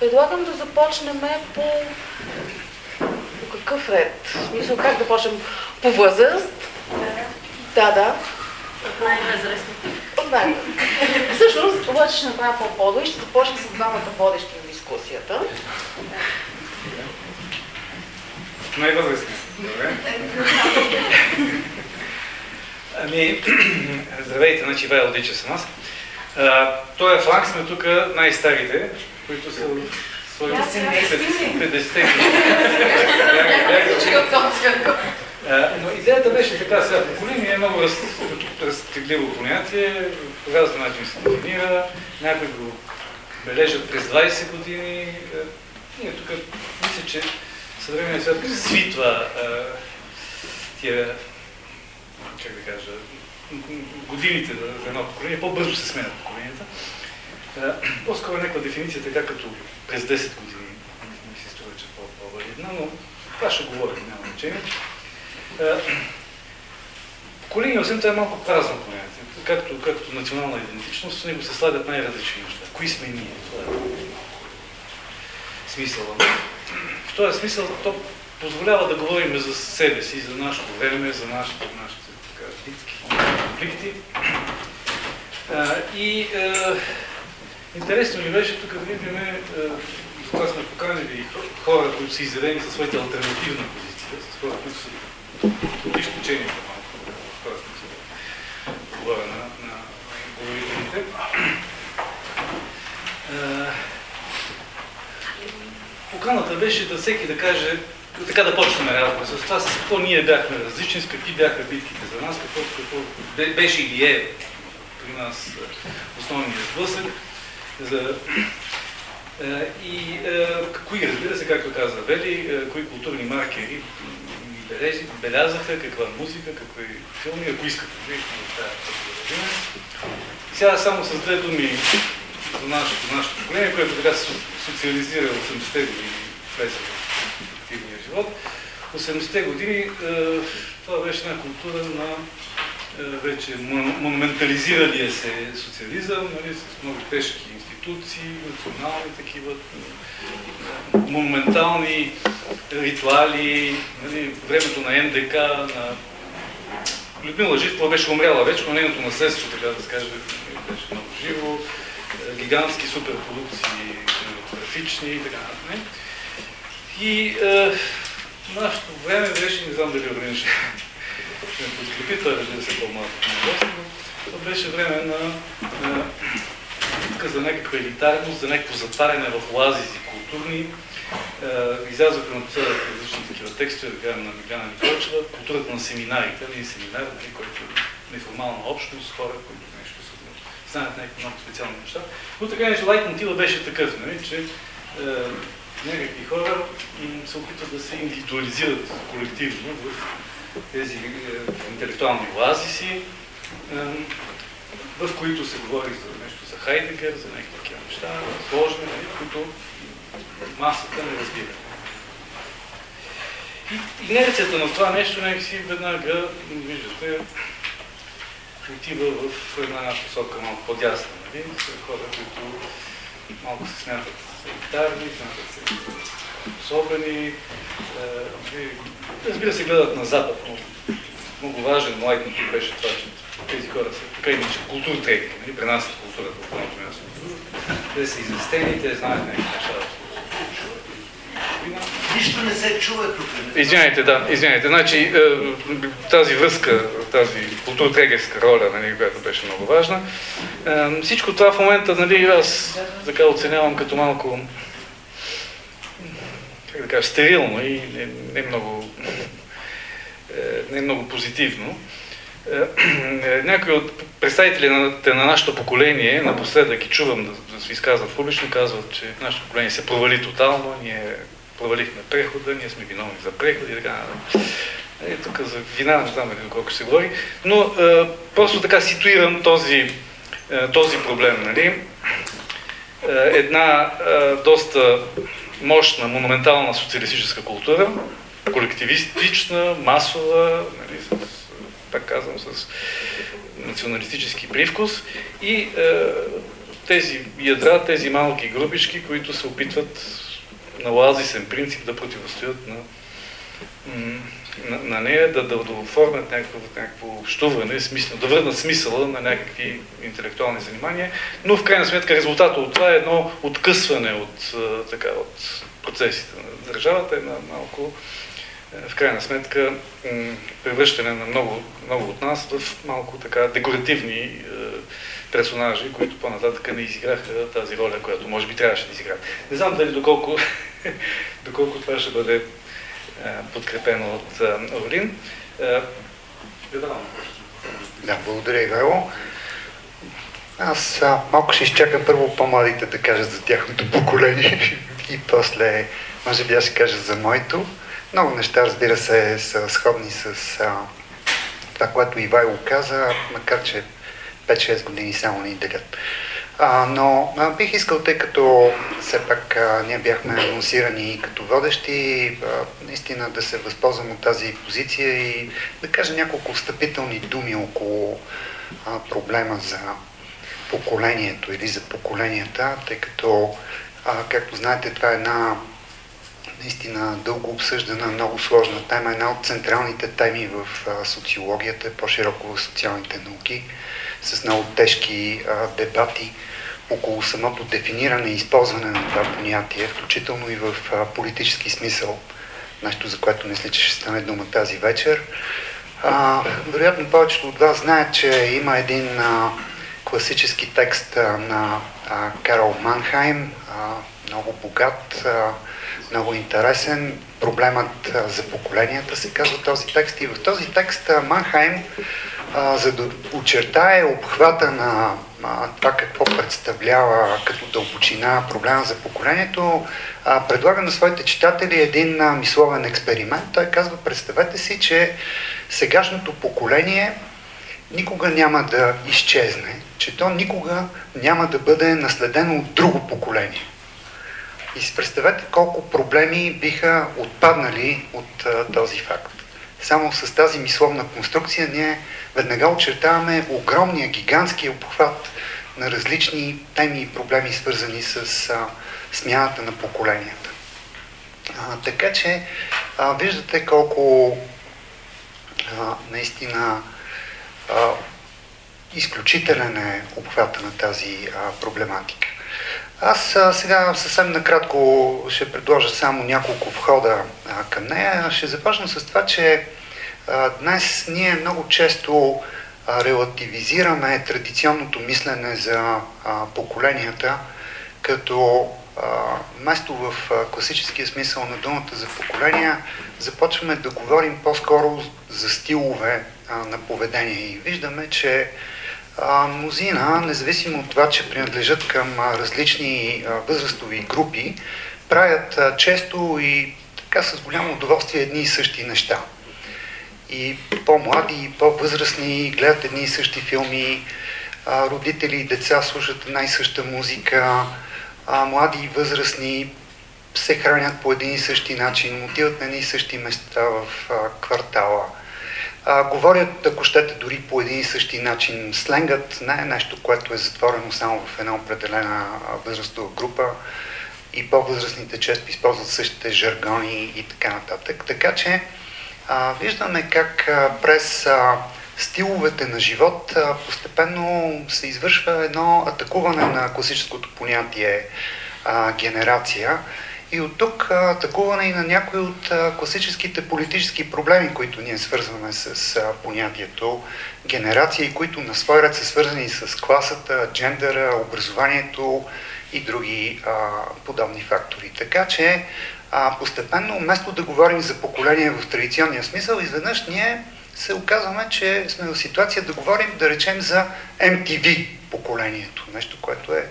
Предлагам да започнем по, по какъв ред? Смисъл как да почнем? По възраст? Да, да. От най-възрастните. От най Всъщност, обаче ще направя по-подо и ще започна с двамата водещи в дискусията. Най-възрастни. Добре. Ами, здравейте, значи Ивайло Дича съм аз. Той е фланг сме тук най-старите, които са своите 50-те Но идеята беше така, сега поколение е много раз, разтегливо понятие, по разен начин се дефинира, някои го бележат през 20 години. Ние тук мисля, че съвременният свят свитва тия, как да кажа, годините за едно поколение, по-бързо се сменят поколенията. По-скоро е някаква дефиниция така като през 10 години ми се струва, че е по-валидна, но това ще говорим, няма значение. Поколение, освен това е малко празно понятие. Както, както национална идентичност, в него се слагат най-различни неща. Кои сме ние? Това е смисъла. В този смисъл то позволява да говорим за себе си, за нашето време, за нашите, нашите битки, конфликти. А, и а, интересно ми беше тук видим, това сме поканили хора, които са изявени със своите альтернативна позиция, с хора, които са изключени малко, в този смисъл, говоря на, на говорителите. Поканата беше да всеки да каже така да почнем разговор с това, с какво ние бяхме различни, с какви бяха битките за нас, какво, какво беше или е при нас основният сблъсък. За, и е, кои, разбира се, както каза Вели, е, кои културни маркери белези, белязаха, каква музика, какви филми, ако искате, вие Сега само с две думи за нашето, нашето поколение, което така се социализира 80-те години, в живот. 80-те години това беше една култура на вече монументализиралия се социализъм, нали, с много тежки институции, национални такива, монументални ритуали, нали, времето на НДК, на Людмила Живкова беше умряла вече, но нейното наследство, така да се беше много живо, гигантски суперпродукции, графични и така нататък. И е, нашето време беше, не знам дали Орлин ще, ме подкрепи, той разбира се по-малко но това беше време на, битка за някаква елитарност, за някакво затваряне в оазизи културни. Е, излязоха на написали различни такива текстове, да на Миляна Николчева, културата на семинарите, един семинар, нали, който е неформална общност, хора, които нещо са знаят някакви много специални неща. Но така нещо, лайт мотива беше такъв, нали, че е, някакви хора се опитват да се индивидуализират колективно в тези е, интелектуални оазиси, е, в които се говори за нещо за Хайдегер, за някакви такива неща, сложни, нали, които масата не разбира. И инерцията на това нещо някакси веднага, виждате, отива в една посока малко по-дясна. Нали? Хора, които малко се смятат елитарни, смятат се особени. Е, разбира се, гледат на Запад, но много важен лайт беше това, че тези хора са така иначе културтрейки, нали? пренасят културата в пълното място. Те са известени, те знаят някакви неща. Нищо не се чува тук. Извинявайте, да, извинявайте. Значи, е, тази връзка, тази културтрегерска роля, нали, която беше много важна. Е, всичко това в момента, нали, аз така оценявам като малко как да кажа, стерилно и не, не много е, не много позитивно. Някои от представители на, на нашето поколение, напоследък и чувам да, да се изказват публично, казват, че нашето поколение се провали тотално, ние провалихме прехода, ние сме виновни за прехода и така нататък. Е, тук за вина не знам колко се говори, но е, просто така ситуирам този, е, този проблем. Нали? Е, една е, доста мощна, монументална социалистическа култура, колективистична, масова, нали, с, пак казвам, с националистически привкус и е, тези ядра, тези малки групички, които се опитват на лазисен принцип да противостоят на, на, на нея, да, да, да оформят някакво, някакво общуване, смисъл, да върнат смисъла на някакви интелектуални занимания, но в крайна сметка резултатът от това е едно откъсване от, така, от процесите на държавата, една малко в крайна сметка превръщане на много, много от нас в малко така декоративни е, персонажи, които по-нататък не изиграха тази роля, която може би трябваше да изиграят. Не знам дали доколко, доколко това ще бъде е, подкрепено от е, Орлин. Да, благодаря, Ивайло. Аз а, малко ще изчакам първо по-младите да кажат за тяхното поколение и после, може би аз ще кажа за моето. Много неща, разбира се, са сходни с а, това, което Ивайло каза, макар че 5-6 години само ни делят. А, но а, бих искал, тъй като все пак а, ние бяхме анонсирани като водещи, а, наистина да се възползвам от тази позиция и да кажа няколко встъпителни думи около а, проблема за поколението или за поколенията, тъй като, а, както знаете, това е една наистина дълго обсъждана, много сложна тема, една от централните теми в социологията, по-широко в социалните науки, с много тежки а, дебати около самото дефиниране и използване на това понятие, включително и в а, политически смисъл, нещо за което мисля, че ще стане дума тази вечер. А, вероятно повечето от вас знаят, че има един а, класически текст а, на а, Карл Манхайм, а, много богат, а, много интересен. Проблемът за поколенията се казва този текст. И в този текст Манхайм, за да очертае обхвата на това какво представлява като дълбочина проблема за поколението, предлага на своите читатели един мисловен експеримент. Той казва, представете си, че сегашното поколение никога няма да изчезне, че то никога няма да бъде наследено от друго поколение. И си представете колко проблеми биха отпаднали от този факт. Само с тази мисловна конструкция ние веднага очертаваме огромния, гигантския обхват на различни теми и проблеми, свързани с а, смяната на поколенията. А, така че а, виждате колко а, наистина а, изключителен е обхвата на тази а, проблематика. Аз сега съвсем накратко ще предложа само няколко входа към нея. Ще започна с това, че днес ние много често релативизираме традиционното мислене за поколенията, като а, вместо в класическия смисъл на думата за поколения, започваме да говорим по-скоро за стилове на поведение. И виждаме, че а, мнозина, независимо от това, че принадлежат към различни възрастови групи, правят често и така с голямо удоволствие едни и същи неща. И по-млади, и по-възрастни гледат едни и същи филми, родители и деца слушат една и съща музика, млади и възрастни се хранят по един и същи начин, отиват на едни и същи места в квартала – а, говорят, ако щете, дори по един и същи начин. Сленгът не е нещо, което е затворено само в една определена възрастова група и по-възрастните често използват същите жаргони и така нататък. Така че а, виждаме как а, през а, стиловете на живот а, постепенно се извършва едно атакуване на класическото понятие а, генерация и от тук атакуване и на някои от класическите политически проблеми, които ние свързваме с понятието генерация и които на свой ред са свързани с класата, джендъра, образованието и други а, подобни фактори. Така че а, постепенно, вместо да говорим за поколение в традиционния смисъл, изведнъж ние се оказваме, че сме в ситуация да говорим, да речем, за MTV поколението. Нещо, което е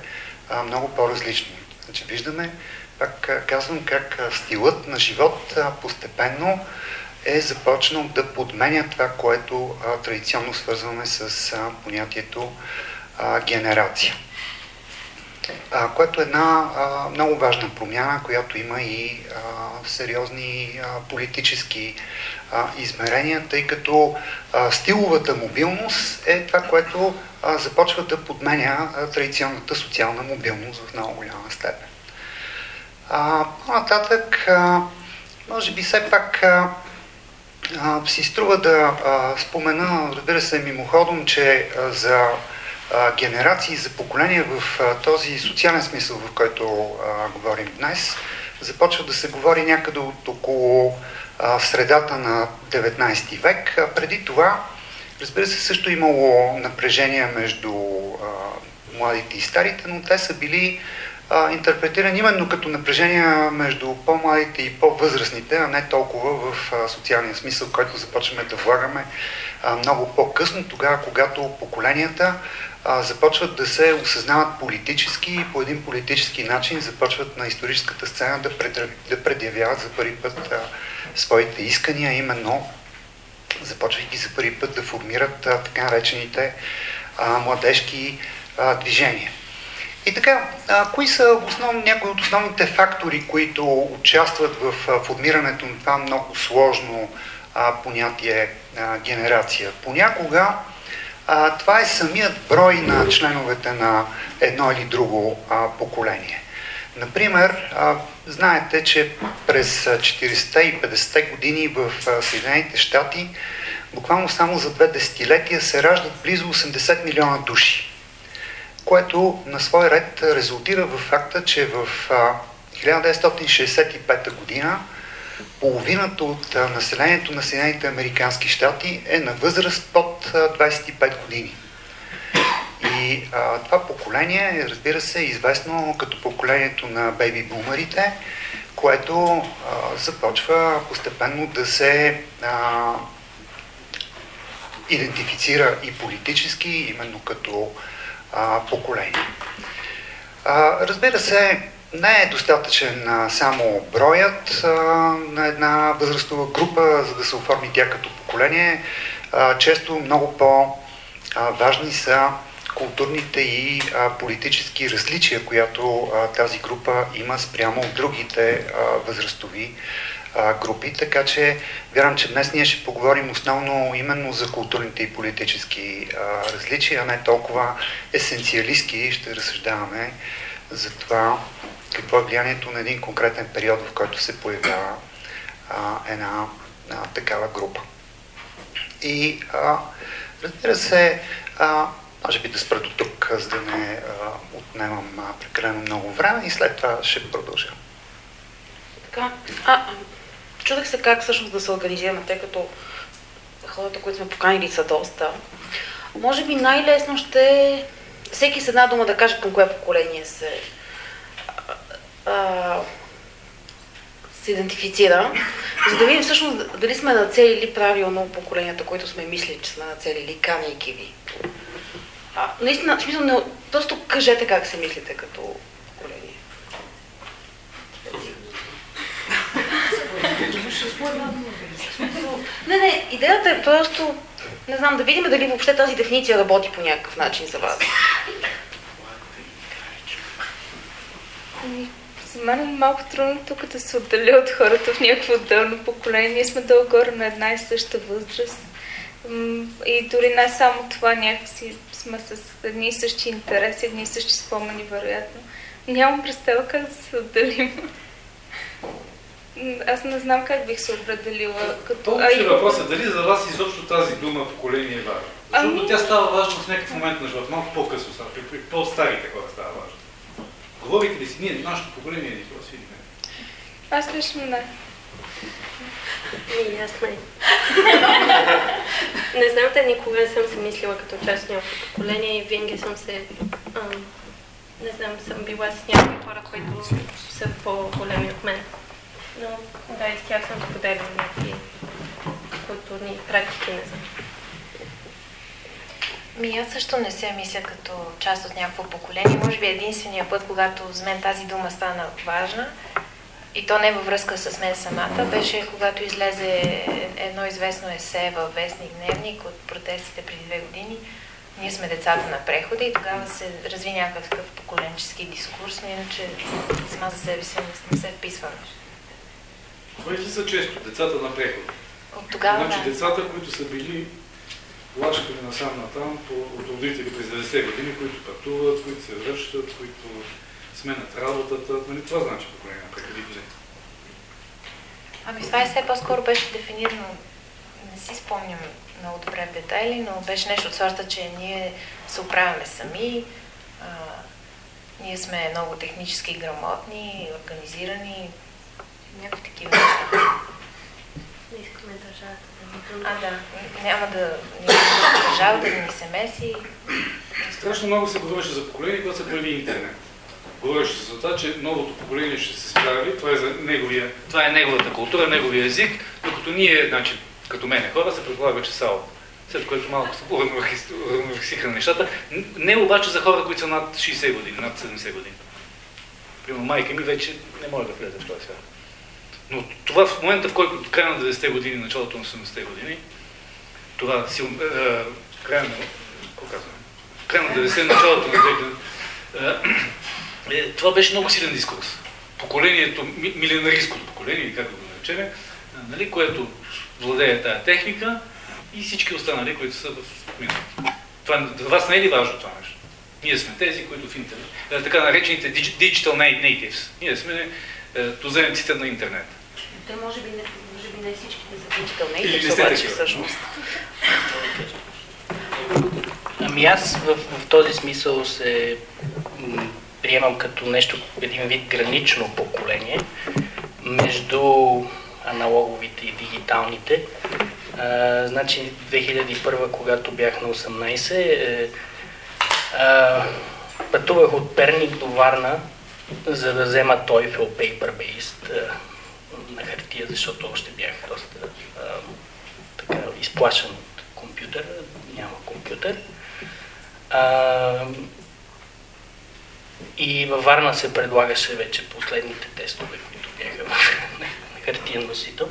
а, много по-различно. Значи виждаме пак казвам как стилът на живот постепенно е започнал да подменя това, което традиционно свързваме с а, понятието генерация. А, което е една а, много важна промяна, която има и а, сериозни а, политически а, измерения, тъй като а, стиловата мобилност е това, което а, започва да подменя а, традиционната социална мобилност в много голяма степен. По-нататък, може би все пак а, си струва да а, спомена, разбира се, мимоходом, че а, за а, генерации, за поколения в а, този социален смисъл, в който а, говорим днес, започва да се говори някъде от около а, средата на 19 век. А преди това, разбира се, също имало напрежение между а, младите и старите, но те са били а, интерпретирани именно като напрежение между по-младите и по-възрастните, а не толкова в а, социалния смисъл, който започваме да влагаме а, много по-късно, тогава, когато поколенията а, започват да се осъзнават политически и по един политически начин започват на историческата сцена да, пред, да предявяват за първи път а, своите искания, именно започвайки за първи път да формират а, така наречените а, младежки а, движения. И така, а, кои са основ, някои от основните фактори, които участват в а, формирането на това много сложно а, понятие а, генерация? Понякога а, това е самият брой на членовете на едно или друго а, поколение. Например, а, знаете, че през 40-те и 50-те години в а, Съединените щати буквално само за две десетилетия се раждат близо 80 милиона души, което на свой ред резултира в факта, че в а, 1965 година половината от населението на Съединените Американски щати е на възраст под 25 години. И а, това поколение, разбира се, е известно като поколението на бейби бумерите, което а, започва постепенно да се а, идентифицира и политически, именно като а, поколение. А, разбира се, не е достатъчен а, само броят а, на една възрастова група, за да се оформи тя като поколение. А, често много по-важни са културните и а, политически различия, която а, тази група има спрямо от другите а, възрастови групи. Така че вярвам, че днес ние ще поговорим основно именно за културните и политически различия, а не толкова есенциалистки ще разсъждаваме за това какво е влиянието на един конкретен период, в който се появява а, една а, такава група. И а, разбира се, а, може би да спра до тук, за да не а, отнемам а, прекалено много време и след това ще продължа. Така, а, чудех се как всъщност да се организираме, тъй като хората, които сме поканили са доста. Може би най-лесно ще всеки с една дума да каже към кое поколение се а, се идентифицира, за да видим всъщност дали сме нацелили правилно поколенията, които сме мислили, че сме нацелили, канейки ви. А, наистина, в смисъл, не, просто кажете как се мислите като поколение. Не, не, идеята е просто, не знам, да видим дали въобще тази дефиниция работи по някакъв начин за вас. За мен е малко трудно тук да се отделя от хората в някакво отделно поколение. Ние сме долу-горе на една и съща възраст. И дори не само това, някакси сме с едни и същи интереси, едни и същи спомени, вероятно. Нямам представа как да се отделим. Аз не знам как бих се определила. Като... Въпрос е дали за вас изобщо тази дума поколение е важна. Защото ами... тя става важна в някакъв момент на живота, малко по-късно става, при по-старите хора става важна. Говорите ли си ние, нашето поколение, ни това си Аз лично не. И аз не. не знам, те никога не съм се мислила като част от някакво поколение и винаги съм се... А, не знам, съм била с някакви хора, които са по-големи от мен. Но да, и с тях съм споделяла някакви културни практики, не знам. Ми аз също не се мисля като част от някакво поколение. Може би единствения път, когато за мен тази дума стана важна, и то не във връзка с мен самата, беше когато излезе едно известно есе във Вестник Дневник от протестите преди две години. Ние сме децата на прехода и тогава се разви някакъв поколенчески дискурс, но иначе сама за себе си не се вписвам. Това излиза често, децата на прехода. От тогава, Значи да. децата, които са били лашкали насам натам по, от родители през 90 години, които пътуват, които се връщат, които сменят работата. Нали, това значи поколение на преходите. Ами това и все по-скоро беше дефинирано, не си спомням много добре в детайли, но беше нещо от сорта, че ние се оправяме сами, а, ние сме много технически грамотни, организирани, някакви такива неща. Не искаме държавата да ни А, да, няма да, няма да държавата да ни се меси. Страшно много се говореше за поколение, когато се появи интернет. Говореше се за това, че новото поколение ще се справи, това е, за неговия, това е неговата култура, неговия език, докато ние, значи, като мене хора, се предполага, че САО. След което малко се уравновесиха нещата. Не обаче за хора, които са над 60 години, над 70 години. Примерно майка ми вече не може да влезе в този свят. Но това в момента, в който в края на 90-те години, началото на 80-те години, това сил, е, края на, края на 90-те, началото на 2000 е, е, това беше много силен дискурс. Поколението, ми- миленаристското поколение, или как да го наречем, е, нали, което владее тая техника и всички останали, които са в миналото. Това, за вас не е ли важно това нещо? Ние сме тези, които в интернет, е, така наречените digital natives. Ние сме е, туземците на интернет. Те може би не, може би не всички да са Или обаче такива. всъщност. Ами аз в, в този смисъл се приемам като нещо, един вид гранично поколение между аналоговите и дигиталните. А, значи 2001, когато бях на 18, е, а, пътувах от Перник до Варна, за да взема TOEFL paper-based на хартия, защото още бях доста а, така изплашен от компютъра, няма компютър. А, и във Варна се предлагаше вече последните тестове, които бяха на хартиен носител.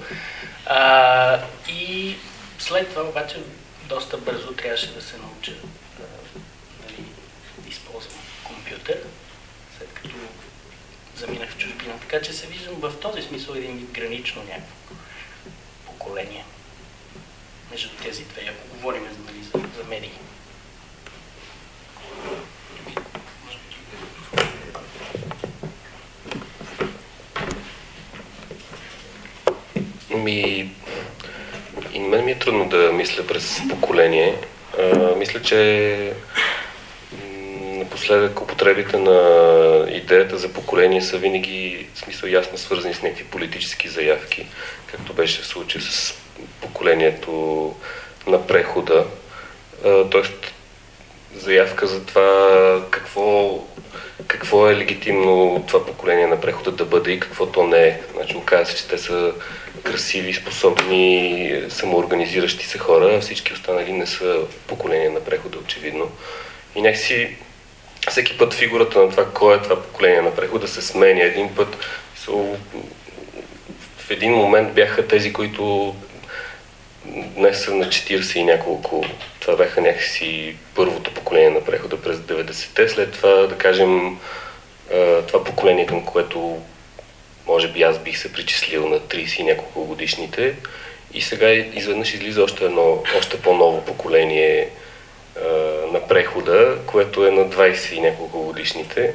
А, и след това обаче доста бързо трябваше да се науча нали, да използвам компютър, заминах в чужбина. Така че се виждам в този смисъл един вид гранично някакво поколение между тези две, ако говорим нали, за, за медии. Ми, и на мен ми е трудно да мисля през поколение. А, мисля, че напоследък употребите на идеята за поколение са винаги в смисъл ясно свързани с някакви политически заявки, както беше в случая с поколението на прехода. Тоест, заявка за това какво, какво е легитимно това поколение на прехода да бъде и какво то не е. Значи, оказва се, че те са красиви, способни, самоорганизиращи се хора, а всички останали не са поколение на прехода, очевидно. И някакси всеки път фигурата на това, кой е това поколение на прехода, се сменя. Един път в един момент бяха тези, които днес са на 40 и няколко. Това бяха някакси първото поколение на прехода през 90-те. След това, да кажем, това поколение, към което може би аз бих се причислил на 30 и няколко годишните. И сега изведнъж излиза още едно, още по-ново поколение прехода, което е на 20 и няколко годишните.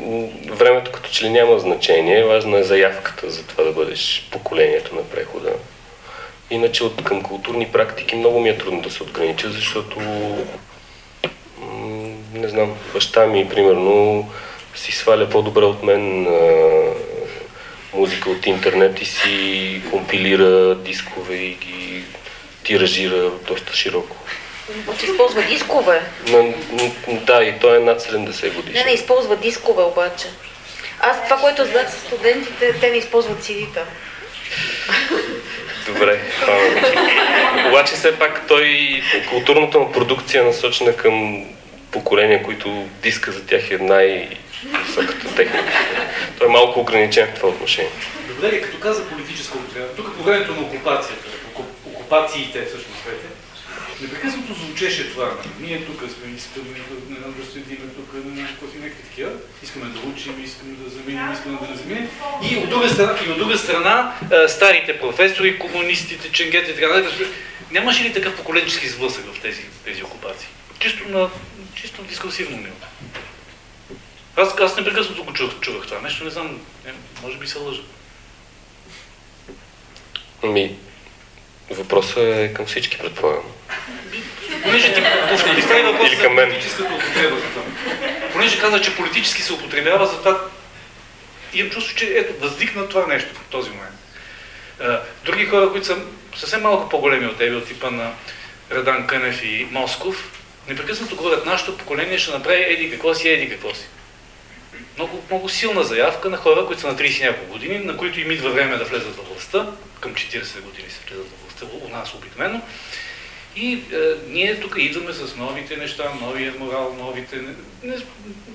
М, времето като че ли няма значение, важна е заявката за това да бъдеш поколението на прехода. Иначе от към културни практики много ми е трудно да се отгранича, защото не знам, баща ми, примерно, си сваля по-добре от мен музика от интернет и си компилира дискове и ги тиражира доста широко. Обаче използва дискове. Но, да, и той е над 70 годишен. Не, не използва дискове обаче. Аз това, което знах с студентите, те не използват CD-та. Добре. А, обаче все пак той, културната му продукция е насочена към поколения, които диска за тях е най-високата техника. Той е малко ограничен в това отношение. Добре, като каза политическа употреба, тук по времето на окупацията, оку- окупациите всъщност, непрекъснато звучеше това. Ние тук сме, искаме да, да следим тук на някакви някакви такива, искаме да учим, искаме да заминем, искаме да не заминем. И от друга страна, и от друга страна старите професори, комунистите, ченгете и така нататък. Нямаше ли такъв поколенчески сблъсък в тези, тези окупации? Чисто, на, чисто дискурсивно ниво. Аз, аз непрекъснато го чувах, чувах това нещо, не знам, не, може би се лъжа. Ми, въпросът е към всички, предполагам. Понеже ти постави въпрос Или за политическата употреба. Понеже каза, че политически се употребява, за това имам чувство, че ето, възникна това нещо в този момент. Други хора, които са съвсем малко по-големи от тебе, от типа на Радан Кънев и Москов, непрекъснато говорят, нашето поколение ще направи еди какво си, еди какво си. Много, много силна заявка на хора, които са на 30 няколко години, на които им идва време да влезат във властта, към 40 години се влезат във у нас обикновено, и е, ние тук идваме с новите неща, новия морал, новите, не,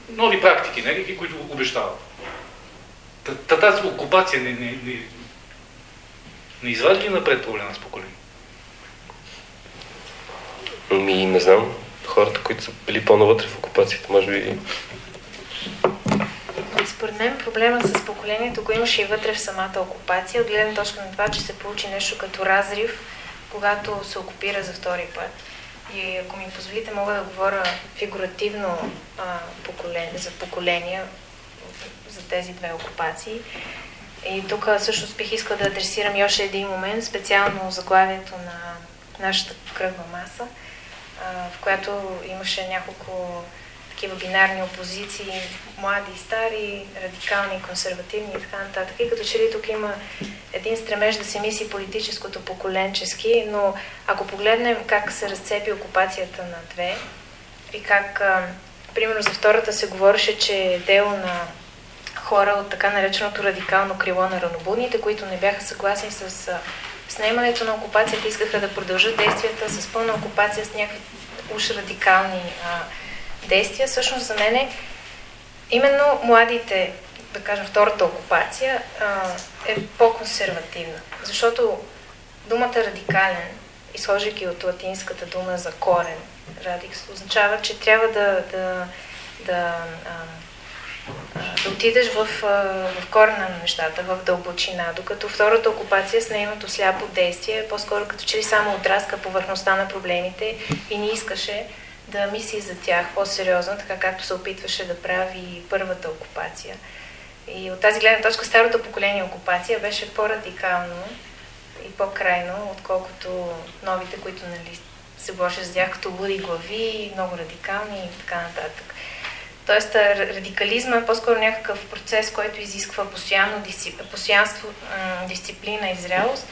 нови практики, някакви, които обещават. Та, та, тази окупация не, не, не, не извади ли напред проблема с поколение? Ми, не знам. Хората, които са били по-навътре в окупацията, може би... Според мен проблема с поколението го имаше и вътре в самата окупация, от гледна точка на това, че се получи нещо като разрив, когато се окупира за втори път. И ако ми позволите, мога да говоря фигуративно а, поколение, за поколения за тези две окупации. И тук всъщност бих искала да адресирам и още един момент, специално заглавието на нашата кръгла маса, а, в която имаше няколко такива бинарни опозиции, млади и стари, радикални, консервативни и така нататък. И като че ли тук има един стремеж да се мисли политическото поколенчески, но ако погледнем как се разцепи окупацията на две и как, примерно за втората се говореше, че е дело на хора от така нареченото радикално крило на ранобудните, които не бяха съгласни с снемането на окупацията, искаха да продължат действията с пълна окупация, с някакви уж радикални а, действия, всъщност за мен е именно младите, да кажем втората окупация, е по-консервативна. Защото думата радикален, изхождайки от латинската дума за корен, радикс, означава, че трябва да, да, да, да отидеш в, в корена на нещата, в дълбочина, докато втората окупация с нейното сляпо действие по-скоро като че ли само отраска повърхността на проблемите и не искаше да мисли за тях по-сериозно, така както се опитваше да прави първата окупация. И от тази гледна точка старото поколение окупация беше по-радикално и по-крайно, отколкото новите, които нали, се бореше за тях като луди глави, много радикални и така нататък. Тоест, радикализма е по-скоро някакъв процес, който изисква постоянно дисцип... постоянство, дисциплина и зрялост.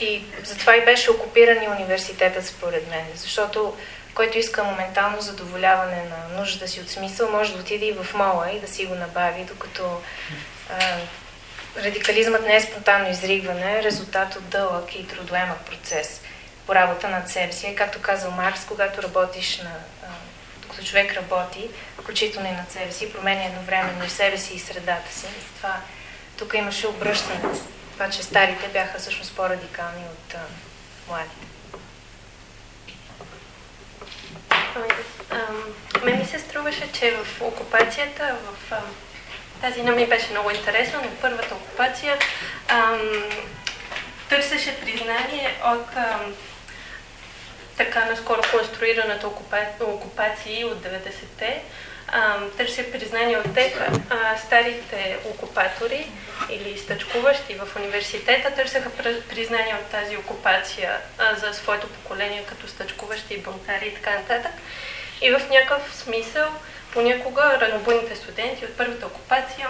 И затова и беше окупиран и университетът, според мен. Защото който иска моментално задоволяване на нуждата си от смисъл, може да отиде и в мола и да си го набави, докато а, радикализмът не е спонтанно изригване, е резултат от дълъг и трудоемък процес по работа над себе си. Както казал Маркс, когато работиш на... Докато човек работи, включително и над себе си, променя едновременно и себе си и средата си. И това тук имаше обръщане това, че старите бяха всъщност по-радикални от а, младите. Мен ми се струваше, че в окупацията, в тази на ми беше много интересно, на първата окупация ам, търсеше признание от ам, така наскоро конструираната окупация от 90-те, търся признание от теб. Старите окупатори или стъчкуващи в университета търсеха признание от тази окупация а, за своето поколение като стъчкуващи, бунтари и така нататък. И в някакъв смисъл понякога ранобуйните студенти от първата окупация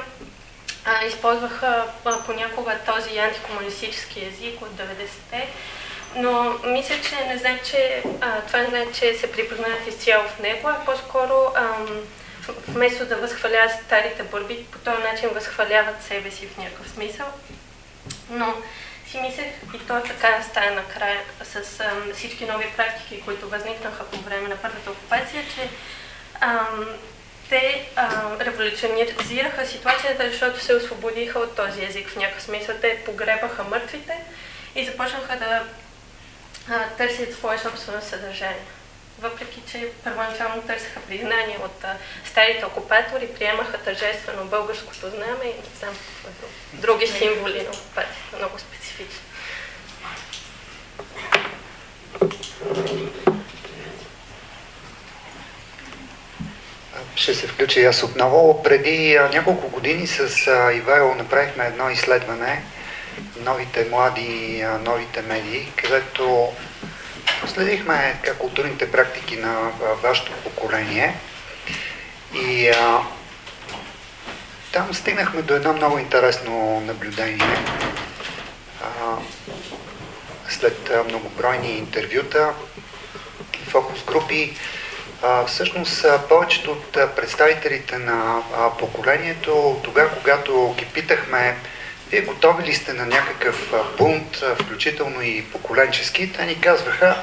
а, използваха а, понякога този антикомунистически език от 90-те, но мисля, че не знае, че а, това не знае, че се припознават изцяло в него, а по-скоро вместо да възхваляват старите борби, по този начин възхваляват себе си в някакъв смисъл. Но си мислех, и то така стана накрая с а, всички нови практики, които възникнаха по време на първата окупация, че а, те а, революционизираха ситуацията, защото се освободиха от този език в някакъв смисъл. Те погребаха мъртвите и започнаха да а, търсят свое собствено съдържание. Въпреки, че първоначално търсеха признание от старите окупатори, приемаха тържествено българското знаме и не знам, други символи на окупацията, много специфични. Ще се включа и аз отново. Преди няколко години с а, Ивайло направихме едно изследване новите млади, новите медии, където следихме как културните практики на вашето поколение и а, там стигнахме до едно много интересно наблюдение. А, след многобройни интервюта, фокус групи, а, всъщност повечето от представителите на поколението, тогава когато ги питахме вие готови ли сте на някакъв бунт, включително и поколенчески, те ни казваха,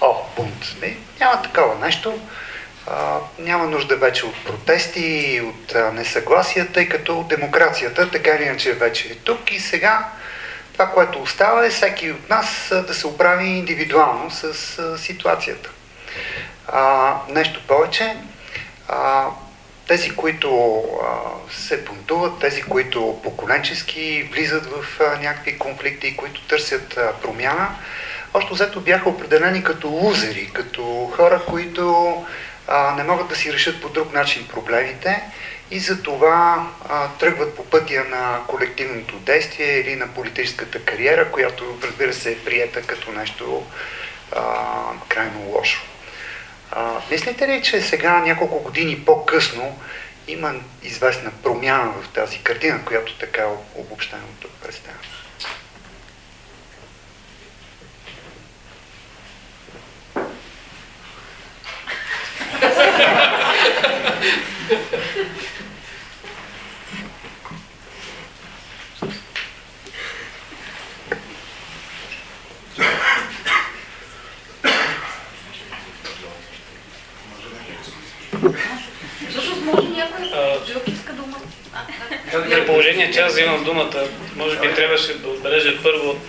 о, бунт, не, няма такова нещо, а, няма нужда вече от протести, от а, несъгласия, тъй като демокрацията така или иначе вече е тук и сега това, което остава е всеки от нас да се оправи индивидуално с ситуацията. А, нещо повече, а, тези, които а, се бунтуват, тези, които поколенчески влизат в а, някакви конфликти, които търсят а, промяна, още взето бяха определени като лузери, като хора, които а, не могат да си решат по друг начин проблемите и за това а, тръгват по пътя на колективното действие или на политическата кариера, която разбира се е приета като нещо а, крайно лошо. А, мислите ли, че сега, няколко години по-късно, има известна промяна в тази картина, която така обобщено тук представя? Всъщност може някой друг иска дума. При положение, че аз взимам думата, може би трябваше да отбележа първо,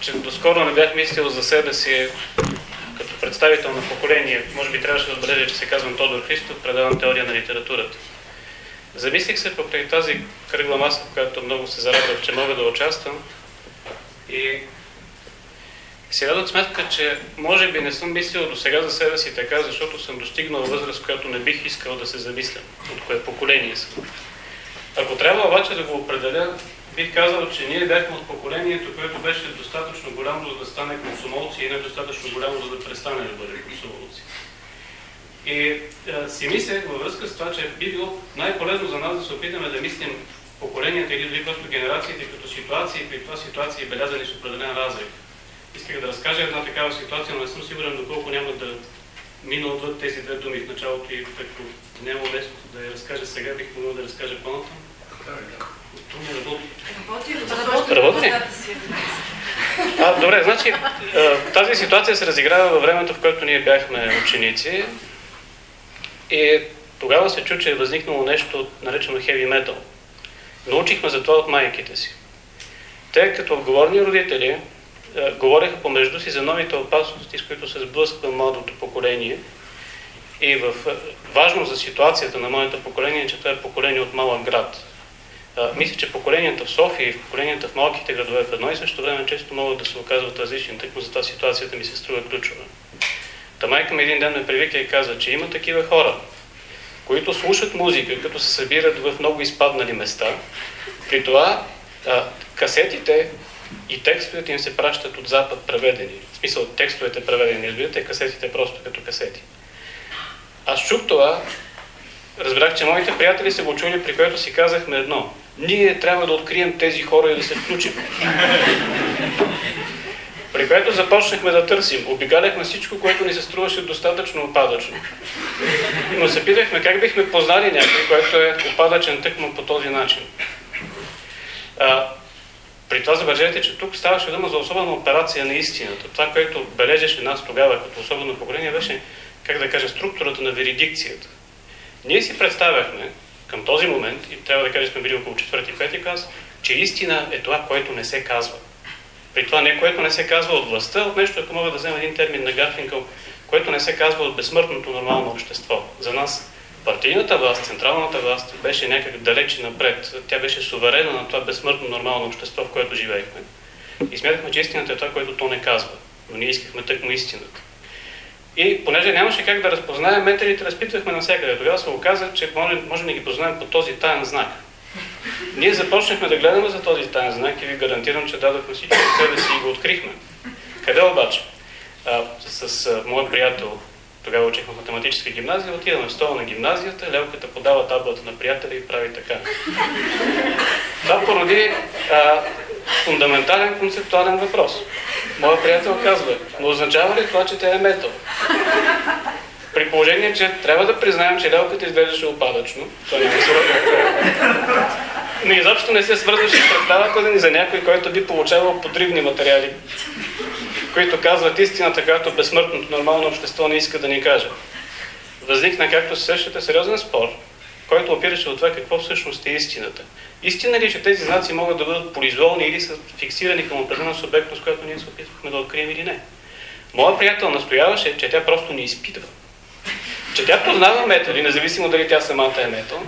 че доскоро не бях мислил за себе си като представител на поколение. Може би трябваше да отбележа, че се казвам Тодор Христов, предавам теория на литературата. Замислих се покрай тази кръгла маса, в която много се зарадвах, че мога да участвам. И си дадох сметка, че може би не съм мислил до сега за себе си така, защото съм достигнал възраст, която не бих искал да се замисля от кое поколение съм. Ако трябва обаче да го определя, бих казал, че ние бяхме от поколението, което беше достатъчно голямо, за да стане консумолци и недостатъчно голямо, за да престане да бъде консумолци. И е, си мислех във връзка с това, че би било най-полезно за нас да се опитаме да мислим поколенията или дори просто генерациите като ситуации, при това ситуации белязани с определен разрив. Исках да разкажа една такава ситуация, но не съм сигурен доколко няма да мина отвъд тези две думи в началото и като няма лесно да я разкажа сега, бих могъл да разкажа по-натам. Не работи. Работи, Работи? А, добре, значи тази ситуация се разиграва във времето, в което ние бяхме ученици и тогава се чу, че е възникнало нещо наречено heavy metal. Научихме за това от майките си. Те като отговорни родители говореха помежду си за новите опасности, с които се сблъсква младото поколение. И в, важно за ситуацията на моето поколение е, че това е поколение от малък град. А, мисля, че поколенията в София и поколенията в малките градове в едно и също време често могат да се оказват различни, тъй като за това ситуацията ми се струва ключова. Та майка ми един ден ме привика и каза, че има такива хора, които слушат музика, като се събират в много изпаднали места. При това а, касетите и текстовете им се пращат от Запад преведени. В смисъл, текстовете преведени, разбирате, касетите просто като касети. Аз чух това, разбрах, че моите приятели се го чули, при което си казахме едно. Ние трябва да открием тези хора и да се включим. При което започнахме да търсим. Обигаляхме всичко, което ни се струваше достатъчно опадъчно. Но се питахме как бихме познали някой, който е опадъчен тъкмо по този начин. При това забележете, че тук ставаше дума за особена операция на истината. Това, което бележеше нас тогава като особено поколение, беше, как да кажа, структурата на веридикцията. Ние си представяхме към този момент, и трябва да кажа, сме били около 4-5 клас, че истина е това, което не се казва. При това не което не се казва от властта, от нещо, ако мога да взема един термин на Гарфинкъл, което не се казва от безсмъртното нормално общество. За нас партийната власт, централната власт беше някак далеч напред. Тя беше суверена на това безсмъртно нормално общество, в което живеехме. И смятахме, че истината е това, което то не казва. Но ние искахме тъкмо истината. И понеже нямаше как да разпознаем метрите, разпитвахме навсякъде. Тогава се оказа, че може, можем да ги познаем по този таен знак. Ние започнахме да гледаме за този таен знак и ви гарантирам, че дадохме всички от себе си и го открихме. Къде обаче? А, с моят приятел, тогава учихме математическа гимназия, отиваме в стола на гимназията, лелката подава таблата на приятеля и прави така. Това породи а, фундаментален концептуален въпрос. Моя приятел казва, но означава ли това, че тя е метал? При положение, че трябва да признаем, че лелката изглеждаше опадъчно, това няма се но изобщо не се свързваше с представата ни за някой, който би получавал подривни материали, които казват истината, която безсмъртното нормално общество не иска да ни каже. Възникна, както се сещате, сериозен спор, който опираше от това какво всъщност е истината. Истина ли е, че тези знаци могат да бъдат произволни или са фиксирани към определена субектност, която ние се опитвахме да открием или не? Моя приятел настояваше, че тя просто не изпитва. Че тя познава метали, независимо дали тя самата е метал,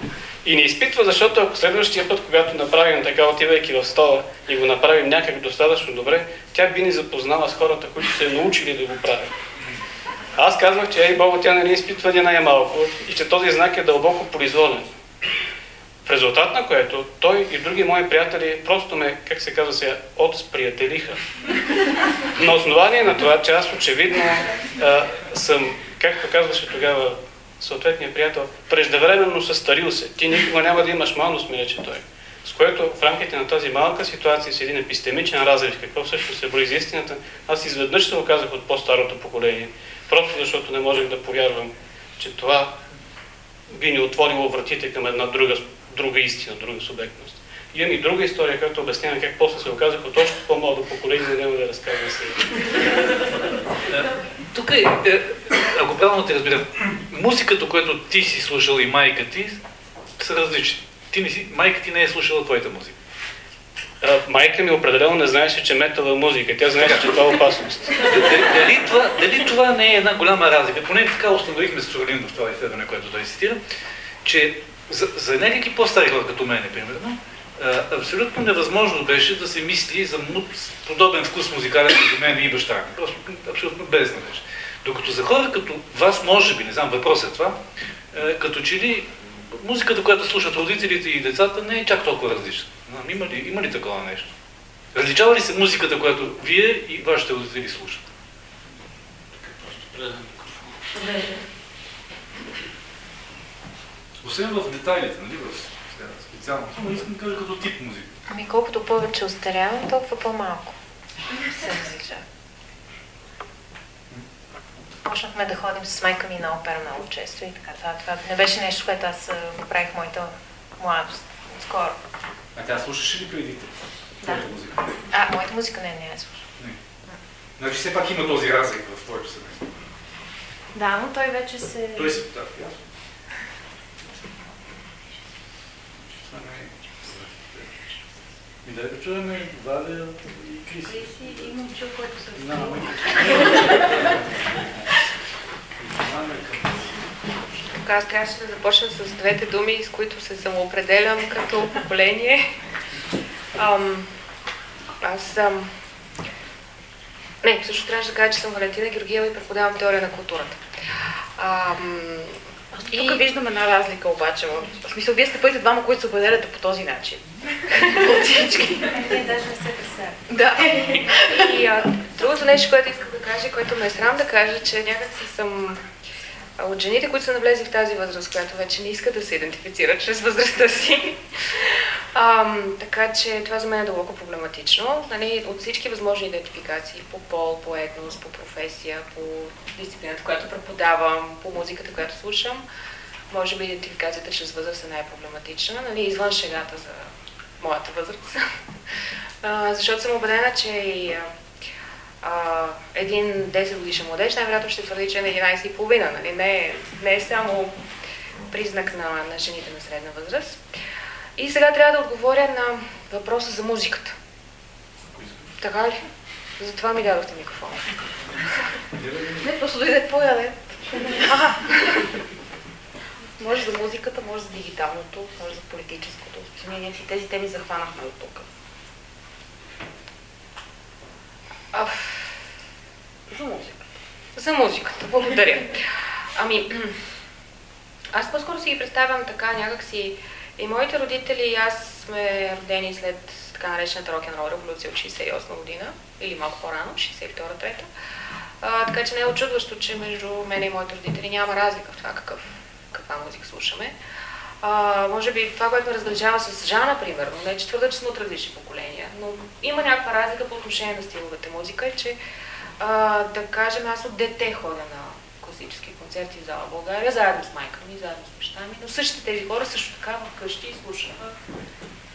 и не изпитва, защото ако следващия път, когато направим така, отивайки в стола и го направим някак достатъчно добре, тя би ни запознала с хората, които се е научили да го правят. Аз казвах, че ей Бого, тя не ни изпитва ни най-малко и че този знак е дълбоко произволен. В резултат на което той и други мои приятели просто ме, как се казва сега, отсприятелиха. На основание на това, че аз очевидно а, съм, както казваше тогава съответния приятел, преждевременно състарил се. Ти никога няма да имаш малност, ми рече той. С което в рамките на тази малка ситуация с един епистемичен разрив, какво също се брои за истината, аз изведнъж се оказах от по-старото поколение. Просто защото не можех да повярвам, че това би ни отворило вратите към една друга, друга истина, друга субектност. Имам и друга история, която обяснявам как после се оказах от още по-младо поколение, не няма да разказвам сега. Тук е, е, ако правилно те разбирам, музиката, която ти си слушал и майка ти, са различни. Ти не си, майка ти не е слушала твоята музика. А, майка ми определено не знаеше, че метал е музика. Тя знаеше, че това е опасност. Дали това, дали това не е една голяма разлика? Поне така установихме с Чорлин в това изследване, което той цитира, че за, за някакви по-стари хора, като мене, примерно, абсолютно невъзможно беше да се мисли за подобен вкус музикален като мен и баща ми. Просто абсолютно бездна беше. Докато за хора като вас, може би, не знам, въпрос е това, като че ли музиката, която слушат родителите и децата, не е чак толкова различна. Има ли, има ли такова нещо? Различава ли се музиката, която вие и вашите родители слушат? Освен в детайлите, нали? Специално. Но искам да кажа като тип музика. Ами колкото повече остарявам, толкова по-малко се различава. Почнахме да ходим с майка ми на опера много често и така. Това, това не беше нещо, което аз го правих в моята младост. Скоро. А тя слушаше ли преди да. музика? А, моята музика не, не я слуша. Не. Значи все пак има този разлик в твоето семейство. Да, но той вече се... Той се... Да, ясно. И да чуем Валя и Криси. Криси и момчил, който се Тук аз трябваше да започна с двете думи, с които се самоопределям като поколение. Ам, аз съм... Не, също трябваше да кажа, че съм Валентина Георгиева и преподавам теория на културата. Ам, и... Тук виждам една разлика обаче. В смисъл, вие сте първите двама, които се определяте по този начин. От всички. Вие даже не се представя. Да. И а, другото нещо, което искам да кажа, което ме е срам да кажа, че някак си съм от жените, които са навлезли в тази възраст, която вече не искат да се идентифицират чрез възрастта си. А, така че това за мен е дълбоко проблематично. Нали, от всички възможни идентификации по пол, по етнос, по професия, по дисциплината, която преподавам, по музиката, която слушам, може би идентификацията чрез възраст е най-проблематична, нали, извън шегата за моята възраст. а, защото съм убедена, че и а, един 10 годишен младеж най-вероятно ще твърди, че е на 11,5. Нали? Не, не е само признак на, на жените на средна възраст. И сега трябва да отговоря на въпроса за музиката. Така ли? Затова ми дадохте микрофон. Не, просто дойде твоя ред. Може за музиката, може за дигиталното, може за политическото. Ние си тези теми захванахме от тук. А, за музиката. За музиката, благодаря. Ами, аз по-скоро си ги представям така някакси. И моите родители и аз сме родени след така наречената рок-н-рол революция от 68 година, или малко по-рано, 62-3. така че не е очудващо, че между мен и моите родители няма разлика в това какъв, каква музика слушаме. А, може би това, което ме разграничава с Жана, примерно, не че твърда, че сме от различни поколения, но има някаква разлика по отношение на стиловете музика и че, а, да кажем, аз от дете ходя на класически концерти в зала България, заедно с майка ми, заедно с баща ми, но същите тези хора също така вкъщи слушаха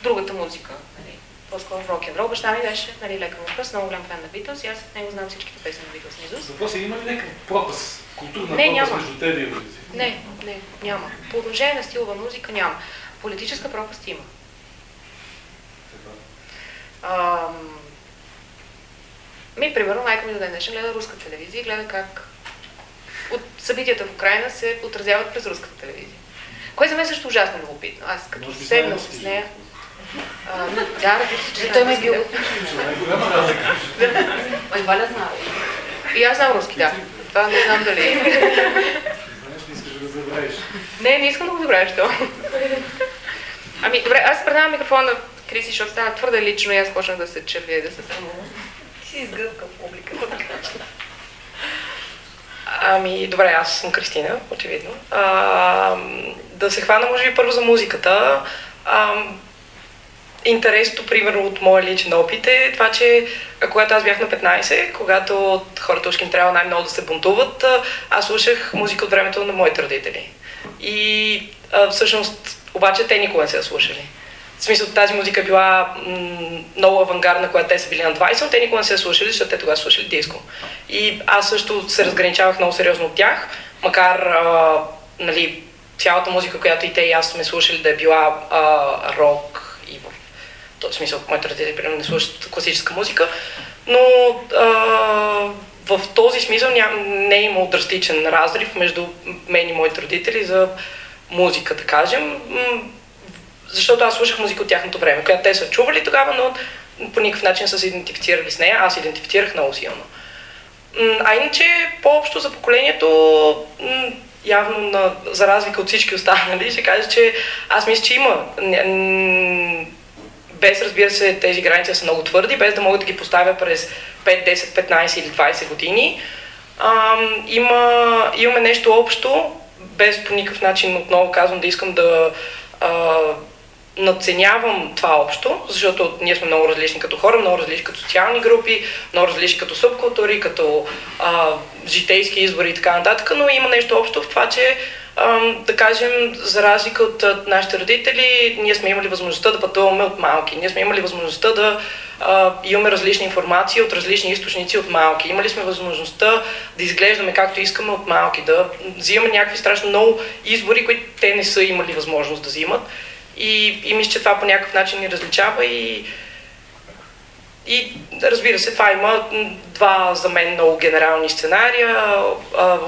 другата музика. Нали, по-скоро рок-н-рол. Баща ми беше нали, лека му пръст, много голям фен на Битълс и аз от него знам всичките песни на Битълс Низус. Въпрос е, има ли някакъв пропас, културна не, пропас няма. между тези и Не, не, няма. По отношение на стилова музика няма. Политическа пропаст има. Ам... Ми, примерно, майка ми до ден днешен гледа руска телевизия и гледа как от събитията в Украина се отразяват през руската телевизия. Което за мен също ужасно любопитно. Аз като седна с нея... Да, разбира се, че той ме е бил. Ай, Валя знае. И аз знам руски, да. Това не знам дали. Не, не искам да го забравиш то. Ами, добре, аз предавам микрофона на Криси, защото стана твърде лично и аз почнах да се червя и да се срамувам. Ти си изгъвка публиката, така Ами, добре, аз съм Кристина, очевидно. А, да се хвана, може би, първо за музиката. А, интересното, примерно, от моя личен опит е това, че когато аз бях на 15, когато хората ушки трябва най-много да се бунтуват, аз слушах музика от времето на моите родители. И а, всъщност, обаче, те никога не са слушали. В смисъл, тази музика е била м- много авангардна, когато те са били на 20, но те никога не се слушали, защото те тогава слушали диско. И аз също се разграничавах много сериозно от тях, макар а, нали, цялата музика, която и те и аз сме слушали да е била а, рок и в този смисъл, моите родители примерно не слушат класическа музика, но а, в този смисъл ням, не е имал драстичен разрив между мен и моите родители за музика, да кажем защото аз слушах музика от тяхното време, която те са чували тогава, но по никакъв начин са се идентифицирали с нея. Аз идентифицирах много силно. А иначе, по-общо за поколението, явно на, за разлика от всички останали, ще кажа, че аз мисля, че има. Без, разбира се, тези граници са много твърди, без да мога да ги поставя през 5, 10, 15 или 20 години. А, има, имаме нещо общо, без по никакъв начин, отново казвам, да искам да а, надценявам това общо, защото ние сме много различни като хора, много различни като социални групи, много различни като субкултури, като а, житейски избори и така нататък, но има нещо общо в това, че да кажем, за разлика от нашите родители, ние сме имали възможността да пътуваме от малки, ние сме имали възможността да имаме различни информации от различни източници от малки. Имали сме възможността да изглеждаме както искаме от малки, да взимаме някакви страшно много избори, които те не са имали възможност да взимат. И, и мисля, че това по някакъв начин ни различава и, и разбира се, това има два за мен много генерални сценария.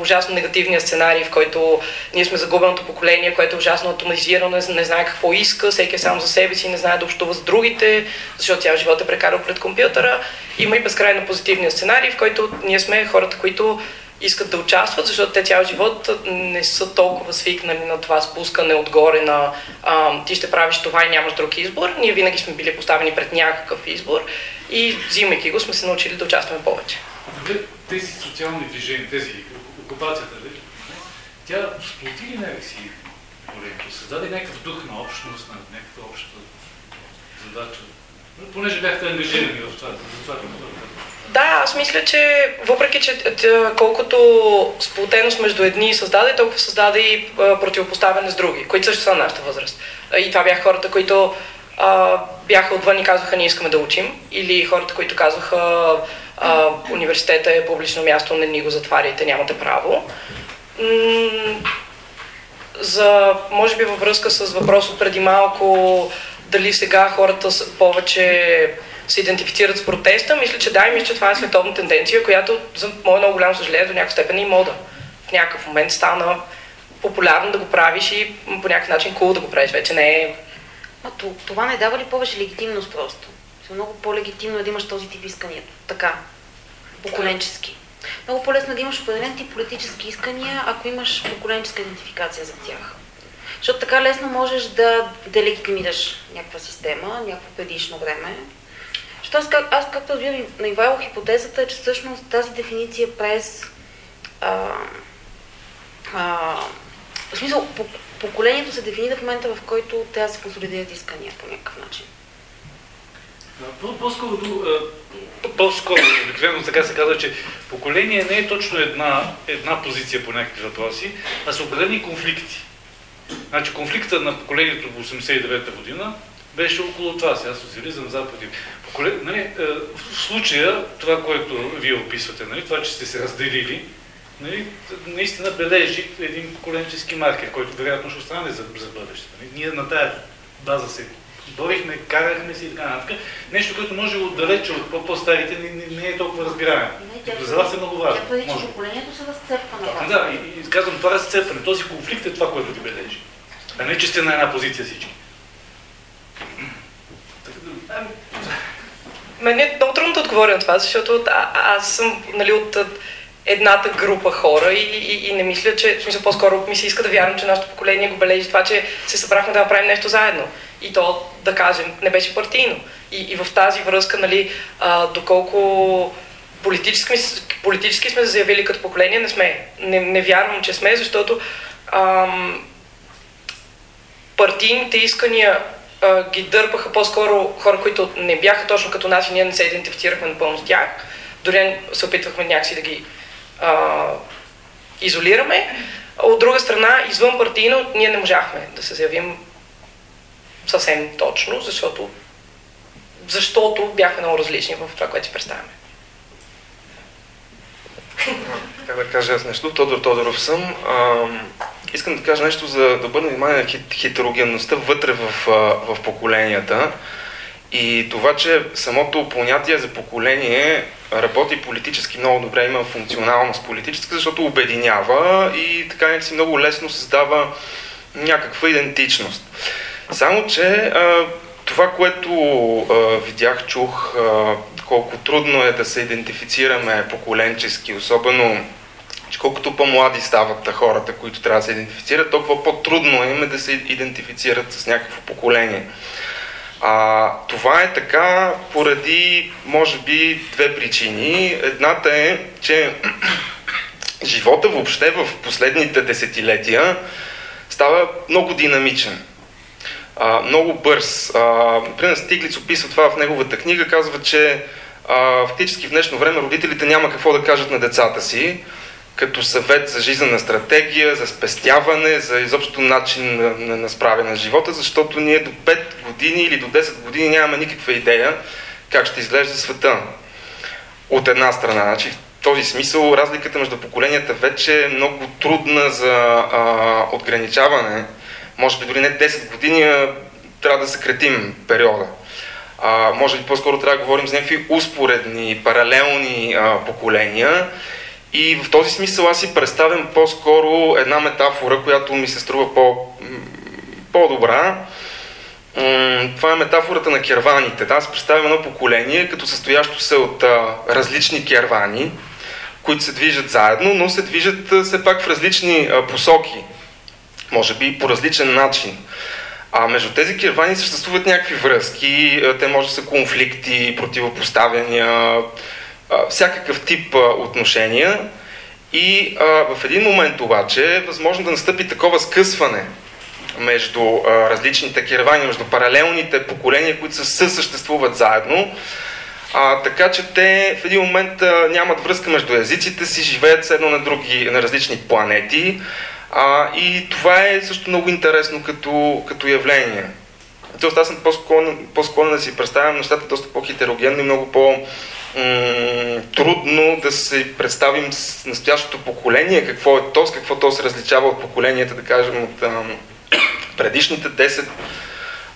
ужасно негативния сценарий, в който ние сме загубеното поколение, което е ужасно автоматизирано, не, знае какво иска, всеки е сам за себе си, не знае да общува с другите, защото цял живот е прекарал пред компютъра. Има и безкрайно позитивния сценарий, в който ние сме хората, които искат да участват, защото те цял живот не са толкова свикнали на това спускане отгоре на а, ти ще правиш това и нямаш друг избор. Ние винаги сме били поставени пред някакъв избор и взимайки го сме се научили да участваме повече. Добре, тези социални движения, тези окупацията, тя сплоти ли някакси колението? Създаде някакъв дух на общност, на някаква обща задача? Понеже бяхте ангажирани в това, за това да, аз мисля, че въпреки, че колкото сплотеност между едни създаде, толкова създаде и противопоставяне с други, които също са на нашата възраст. И това бяха хората, които а, бяха отвън и казваха, ние искаме да учим, или хората, които казваха, а, университета е публично място, не ни го затваряйте, нямате право. За, може би във връзка с въпрос от преди малко, дали сега хората повече се идентифицират с протеста. Мисля, че да, и мисля, че това е световна тенденция, която за мое много голямо съжаление до някаква степен е и мода. В някакъв момент стана популярно да го правиш и по някакъв начин cool да го правиш. Вече не е... А това не дава ли повече легитимност просто? Много по-легитимно е да имаш този тип искания. Така, поколенчески. Много по-лесно е да имаш определен тип политически искания, ако имаш поколенческа идентификация за тях. Защото така лесно можеш да делегитимираш някаква система, някакво предишно време. Защото аз, как, аз както разбирам на Ивайло, хипотезата е, че всъщност тази дефиниция през а, а, в смисъл, поколението се дефинира в момента, в който трябва се консолидират искания по някакъв начин. По-скоро, по-скоро, обикновено така се казва, че поколение не е точно една, една позиция по някакви въпроси, а са определени конфликти. Значи конфликта на поколението в 89-та година беше около това, сега социализъм, запад Поколе... Нали, в случая, това, което вие описвате, нали, това, че сте се разделили, нали, наистина бележи един поколенчески маркер, който вероятно ще остане за, за бъдещето. Нали. Ние на тая база се борихме, карахме се и така нататък. Нещо, което може отдалече от по-старите не, не, не, е толкова разбираемо. За вас е много важно. Тя твърди, че поколението се разцепва на вас. Да, и, и казвам, това разцепване, този конфликт е това, което ти бележи. А не, че сте на една позиция всички. Мен е много трудно да отговоря на това, защото а, аз съм нали, от едната група хора и, и, и не мисля, че, в смисъл по-скоро ми се иска да вярвам, че нашето поколение го бележи това, че се събрахме да направим нещо заедно. И то, да кажем, не беше партийно. И, и в тази връзка, нали, а, доколко политически, политически сме заявили като поколение, не сме. Не, не вярвам, че сме, защото ам, партийните искания ги дърпаха по-скоро хора, които не бяха точно като нас и ние не се идентифицирахме напълно с тях. Дори се опитвахме някакси да ги а, изолираме. От друга страна, извън партийно, ние не можахме да се заявим съвсем точно, защото, защото бяхме много различни в това, което си представяме. Как да кажа аз нещо? Тодор Тодоров съм. А, искам да кажа нещо за да бъде внимание на хетерогенността вътре в, в поколенията. И това, че самото понятие за поколение работи политически много добре, има функционалност политическа, защото обединява и така си много лесно създава някаква идентичност. Само, че това, което видях, чух, колко трудно е да се идентифицираме поколенчески, особено че колкото по-млади стават хората, които трябва да се идентифицират, толкова по-трудно им е да се идентифицират с някакво поколение. А, това е така поради, може би, две причини. Едната е, че живота въобще в последните десетилетия става много динамичен. А, много бърз. Например, Стиглиц описва това в неговата книга, казва, че а, фактически в днешно време родителите няма какво да кажат на децата си, като съвет за жизнена стратегия, за спестяване, за изобщо начин на, на, на справяне на живота, защото ние до 5 години или до 10 години нямаме никаква идея как ще изглежда света. От една страна. Значи, в този смисъл разликата между поколенията вече е много трудна за а, отграничаване. Може би дори не 10 години, а трябва да съкратим периода. А, може би по-скоро трябва да говорим за някакви успоредни, паралелни а, поколения, и в този смисъл аз си представям по-скоро една метафора, която ми се струва по, по-добра. Това е метафората на керваните. Да, аз представям едно поколение, като състоящо се от различни кервани, които се движат заедно, но се движат все пак в различни посоки. Може би по различен начин. А между тези кервани съществуват някакви връзки, те може да са конфликти, противопоставяния, всякакъв тип отношения и а, в един момент обаче е възможно да настъпи такова скъсване между а, различните кервани, между паралелните поколения, които се съсъществуват заедно, а, така че те в един момент а, нямат връзка между езиците си, живеят с едно на други, на различни планети. А, и това е също много интересно като, като явление. Тоест аз съм по-склонен, да си представям нещата доста по-хетерогенно и много по- трудно да се представим с настоящото поколение, какво е то, с какво то се различава от поколенията, да кажем, от предишните 10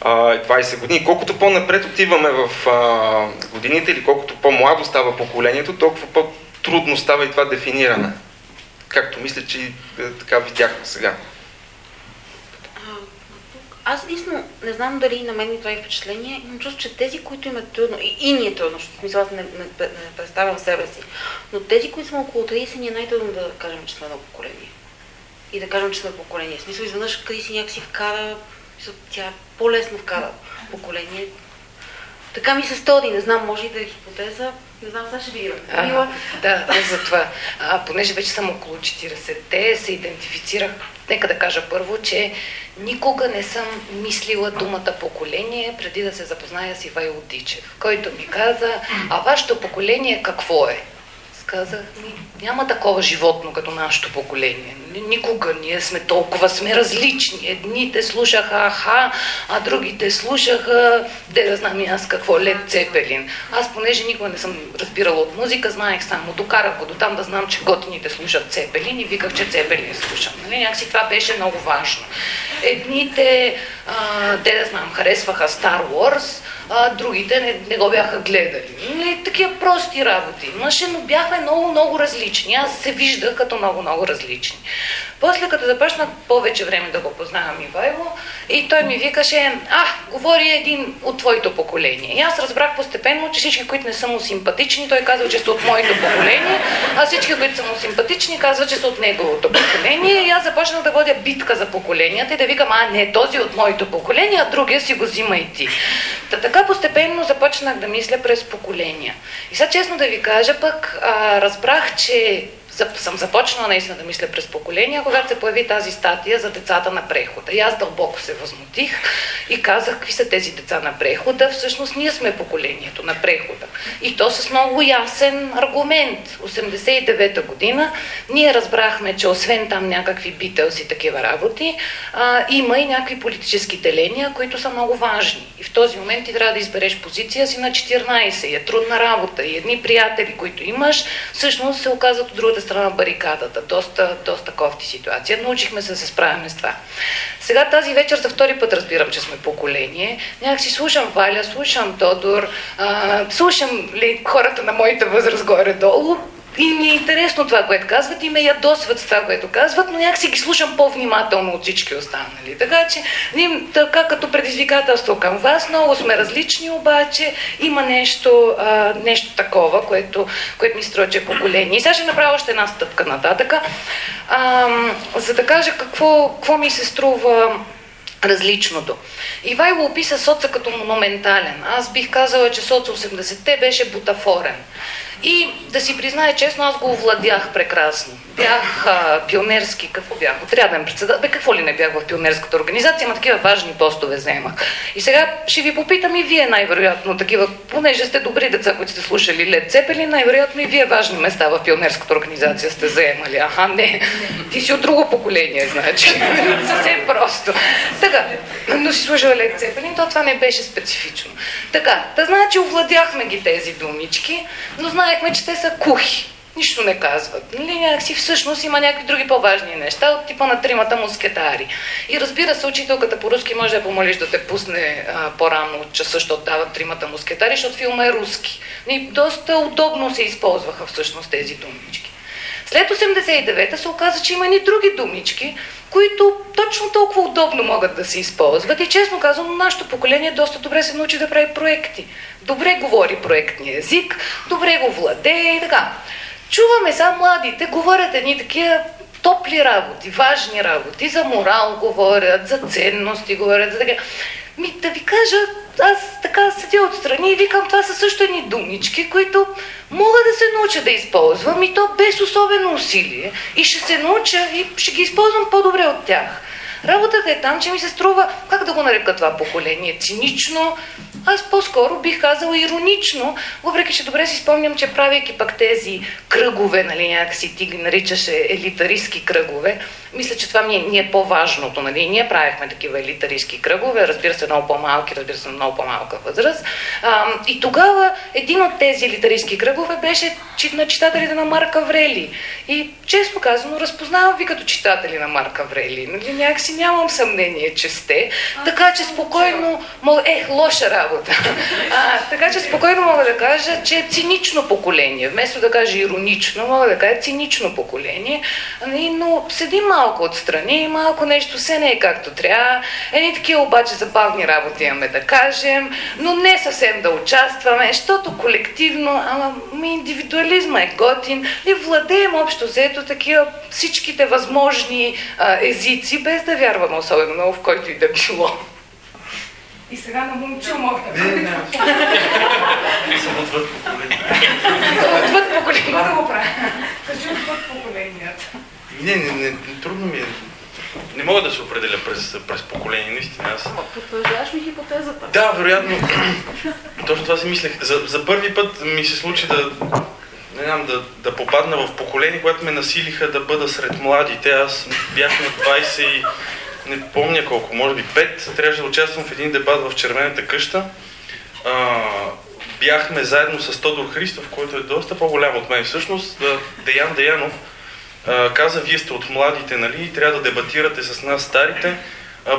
а, 20 години. Колкото по-напред отиваме в годините или колкото по-младо става поколението, толкова по-трудно става и това дефиниране. Както мисля, че е, така видяхме сега. Аз наистина не знам дали на мен ми прави впечатление, имам чувство, че тези, които имат трудно, и, и ни е трудно, защото смисъл аз не, не, не, представям себе си, но тези, които са около 30, ни е най-трудно да кажем, че сме на поколение. И да кажем, че сме поколение. В смисъл, изведнъж Криси някакси вкара, мисъл, тя по-лесно вкара поколение. Така ми се стори, не знам, може и да е хипотеза, не знам, сега ще ви а, Да, за това. А, понеже вече съм около 40-те, се идентифицирах. Нека да кажа първо, че никога не съм мислила думата поколение преди да се запозная с Ивайло Дичев, който ми каза, а вашето поколение какво е? Казах няма такова животно като нашето поколение. Никога ние сме толкова сме различни. Едните слушаха аха, а другите слушаха, де да знам и аз какво, Лед Цепелин. Аз понеже никога не съм разбирала от музика, знаех само, докарах го до там да знам, че готините слушат Цепелин и виках, че Цепелин слушам. Нали? Някакси това беше много важно. Едните, а, де да знам, харесваха Star Wars, а другите не, не го бяха гледали. Не, такива прости работи. Имаше, но бяхме много, много различни. Аз се виждах като много, много различни. После като започнах повече време да го познавам Ивайло, и той ми викаше, а, говори един от твоето поколение. И аз разбрах постепенно, че всички, които не са му симпатични, той казва, че са от моето поколение, а всички, които са му симпатични, казват, че са от неговото поколение. И аз започнах да водя битка за поколенията и да викам, а не, този от моето поколение, а другия си го взима и ти. Та така постепенно започнах да мисля през поколения. И сега честно да ви кажа, пък а, разбрах, че съм започнала наистина да мисля през поколения, когато се появи тази статия за децата на прехода. И аз дълбоко се възмутих и казах, какви са тези деца на прехода. Всъщност ние сме поколението на прехода. И то с много ясен аргумент. 89-та година ние разбрахме, че освен там някакви битълс и такива работи, а, има и някакви политически деления, които са много важни. И в този момент ти трябва да избереш позиция си на 14. И е трудна работа. И едни приятели, които имаш, всъщност се оказват от другата страна на барикадата. Доста, доста кофти ситуация. Научихме се да се справяме с това. Сега тази вечер за втори път разбирам, че сме поколение. Някак си слушам Валя, слушам Тодор, а, слушам ли, хората на моята възраст горе-долу и ми е интересно това, което казват и ме ядосват с това, което казват, но някак си ги слушам по-внимателно от всички останали. Така че, така като предизвикателство към вас, много сме различни, обаче има нещо, а, нещо такова, което, което ми струва, че е поколение. И сега ще направя още една стъпка нататък, а, за да кажа какво, какво ми се струва различното. Ивайло описа соца като монументален. Аз бих казала, че соца 80-те беше бутафорен. И да си призная честно, аз го овладях прекрасно. Бях а, пионерски, какво бях? Отряден председател. Бе, какво ли не бях в пионерската организация, ама такива важни постове вземах. И сега ще ви попитам и вие най-вероятно такива, понеже сте добри деца, които сте слушали Лед Цепели, най-вероятно и вие важни места в пионерската организация сте заемали. Аха, не. Ти си от друго поколение, значи. Съвсем просто. Така, но си слушала Лед Цепелин, то това не беше специфично. Така, да значи овладяхме ги тези думички, но знаехме, че те са кухи. Нищо не казват. Нали, някакси всъщност има някакви други по-важни неща от типа на тримата мускетари. И разбира се, учителката по-руски може да помолиш да те пусне а, по-рано от часа, защото дават тримата мускетари, защото филма е руски. И доста удобно се използваха всъщност тези думички. След 89-та се оказа, че има и други думички, които точно толкова удобно могат да се използват. И честно казвам, нашето поколение доста добре се научи да прави проекти. Добре говори проектния език, добре го владее и така. Чуваме сега младите, говорят едни такива топли работи, важни работи, за морал говорят, за ценности говорят, за така. Ми да ви кажа, аз така седя отстрани и викам, това са също едни думички, които мога да се науча да използвам и то без особено усилие. И ще се науча и ще ги използвам по-добре от тях. Работата е там, че ми се струва, как да го нарека това поколение, цинично, аз по-скоро бих казала иронично, въпреки че добре си спомням, че правейки пак тези кръгове, нали, някакси ти ги наричаше елитаристски кръгове, мисля, че това ми е, ни е по-важното. Нали? Ние правихме такива елитаристски кръгове, разбира се, много по-малки, разбира се, много по-малка възраст. А, и тогава един от тези елитаристски кръгове беше, на читателите на Марк Аврели. И честно казано, разпознавам ви като читатели на Марк Аврели. Нали, някакси нямам съмнение, че сте. Така че спокойно, мога, ех, лоша работа. А, така че спокойно мога да кажа, че е цинично поколение. Вместо да кажа иронично, мога да кажа цинично поколение. Нали, но седим малко отстрани, малко нещо се не е както трябва. Едни такива обаче забавни работи имаме да кажем, но не съвсем да участваме, защото колективно, ама ми индивидуализма е готин и владеем общо взето такива всичките възможни а, езици, без да вярваме особено много в който и да било. И сега на момчил мога да Не, не, не. съм отвъд поколението. Отвъд поколението да го правя. Кажи отвъд поколенията. Не, не, не, трудно ми е. Не мога да се определя през, през поколение, наистина. Аз... Потвърждаваш ми хипотезата. Да, вероятно. Точно това си мислех. За, за първи път ми се случи да, не знам, да, да попадна в поколение, което ме насилиха да бъда сред младите. Аз бях на 20 и не помня колко, може би 5. Трябваше да участвам в един дебат в Червената къща. А, бяхме заедно с Тодор Христов, който е доста по-голям от мен. Всъщност, Деян Деянов каза, вие сте от младите, нали, и трябва да дебатирате с нас старите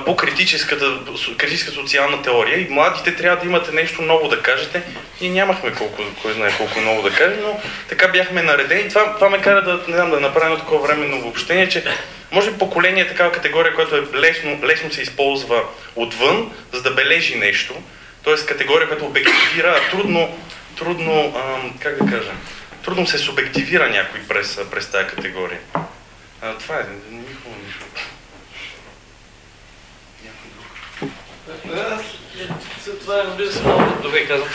по критическата, критическа социална теория и младите трябва да имате нещо ново да кажете. И нямахме колко, кой знае колко ново да кажем, но така бяхме наредени. Това, това ме кара да, не знам, да направим едно такова временно обобщение, че може би поколение е такава категория, която е лесно, лесно се използва отвън, за да бележи нещо. Тоест категория, която обективира, трудно, трудно, ам, как да кажа, трудно се субективира някой през, през тази категория. А, това е, хубаво нищо. Това е, разбира се, много добре казвам.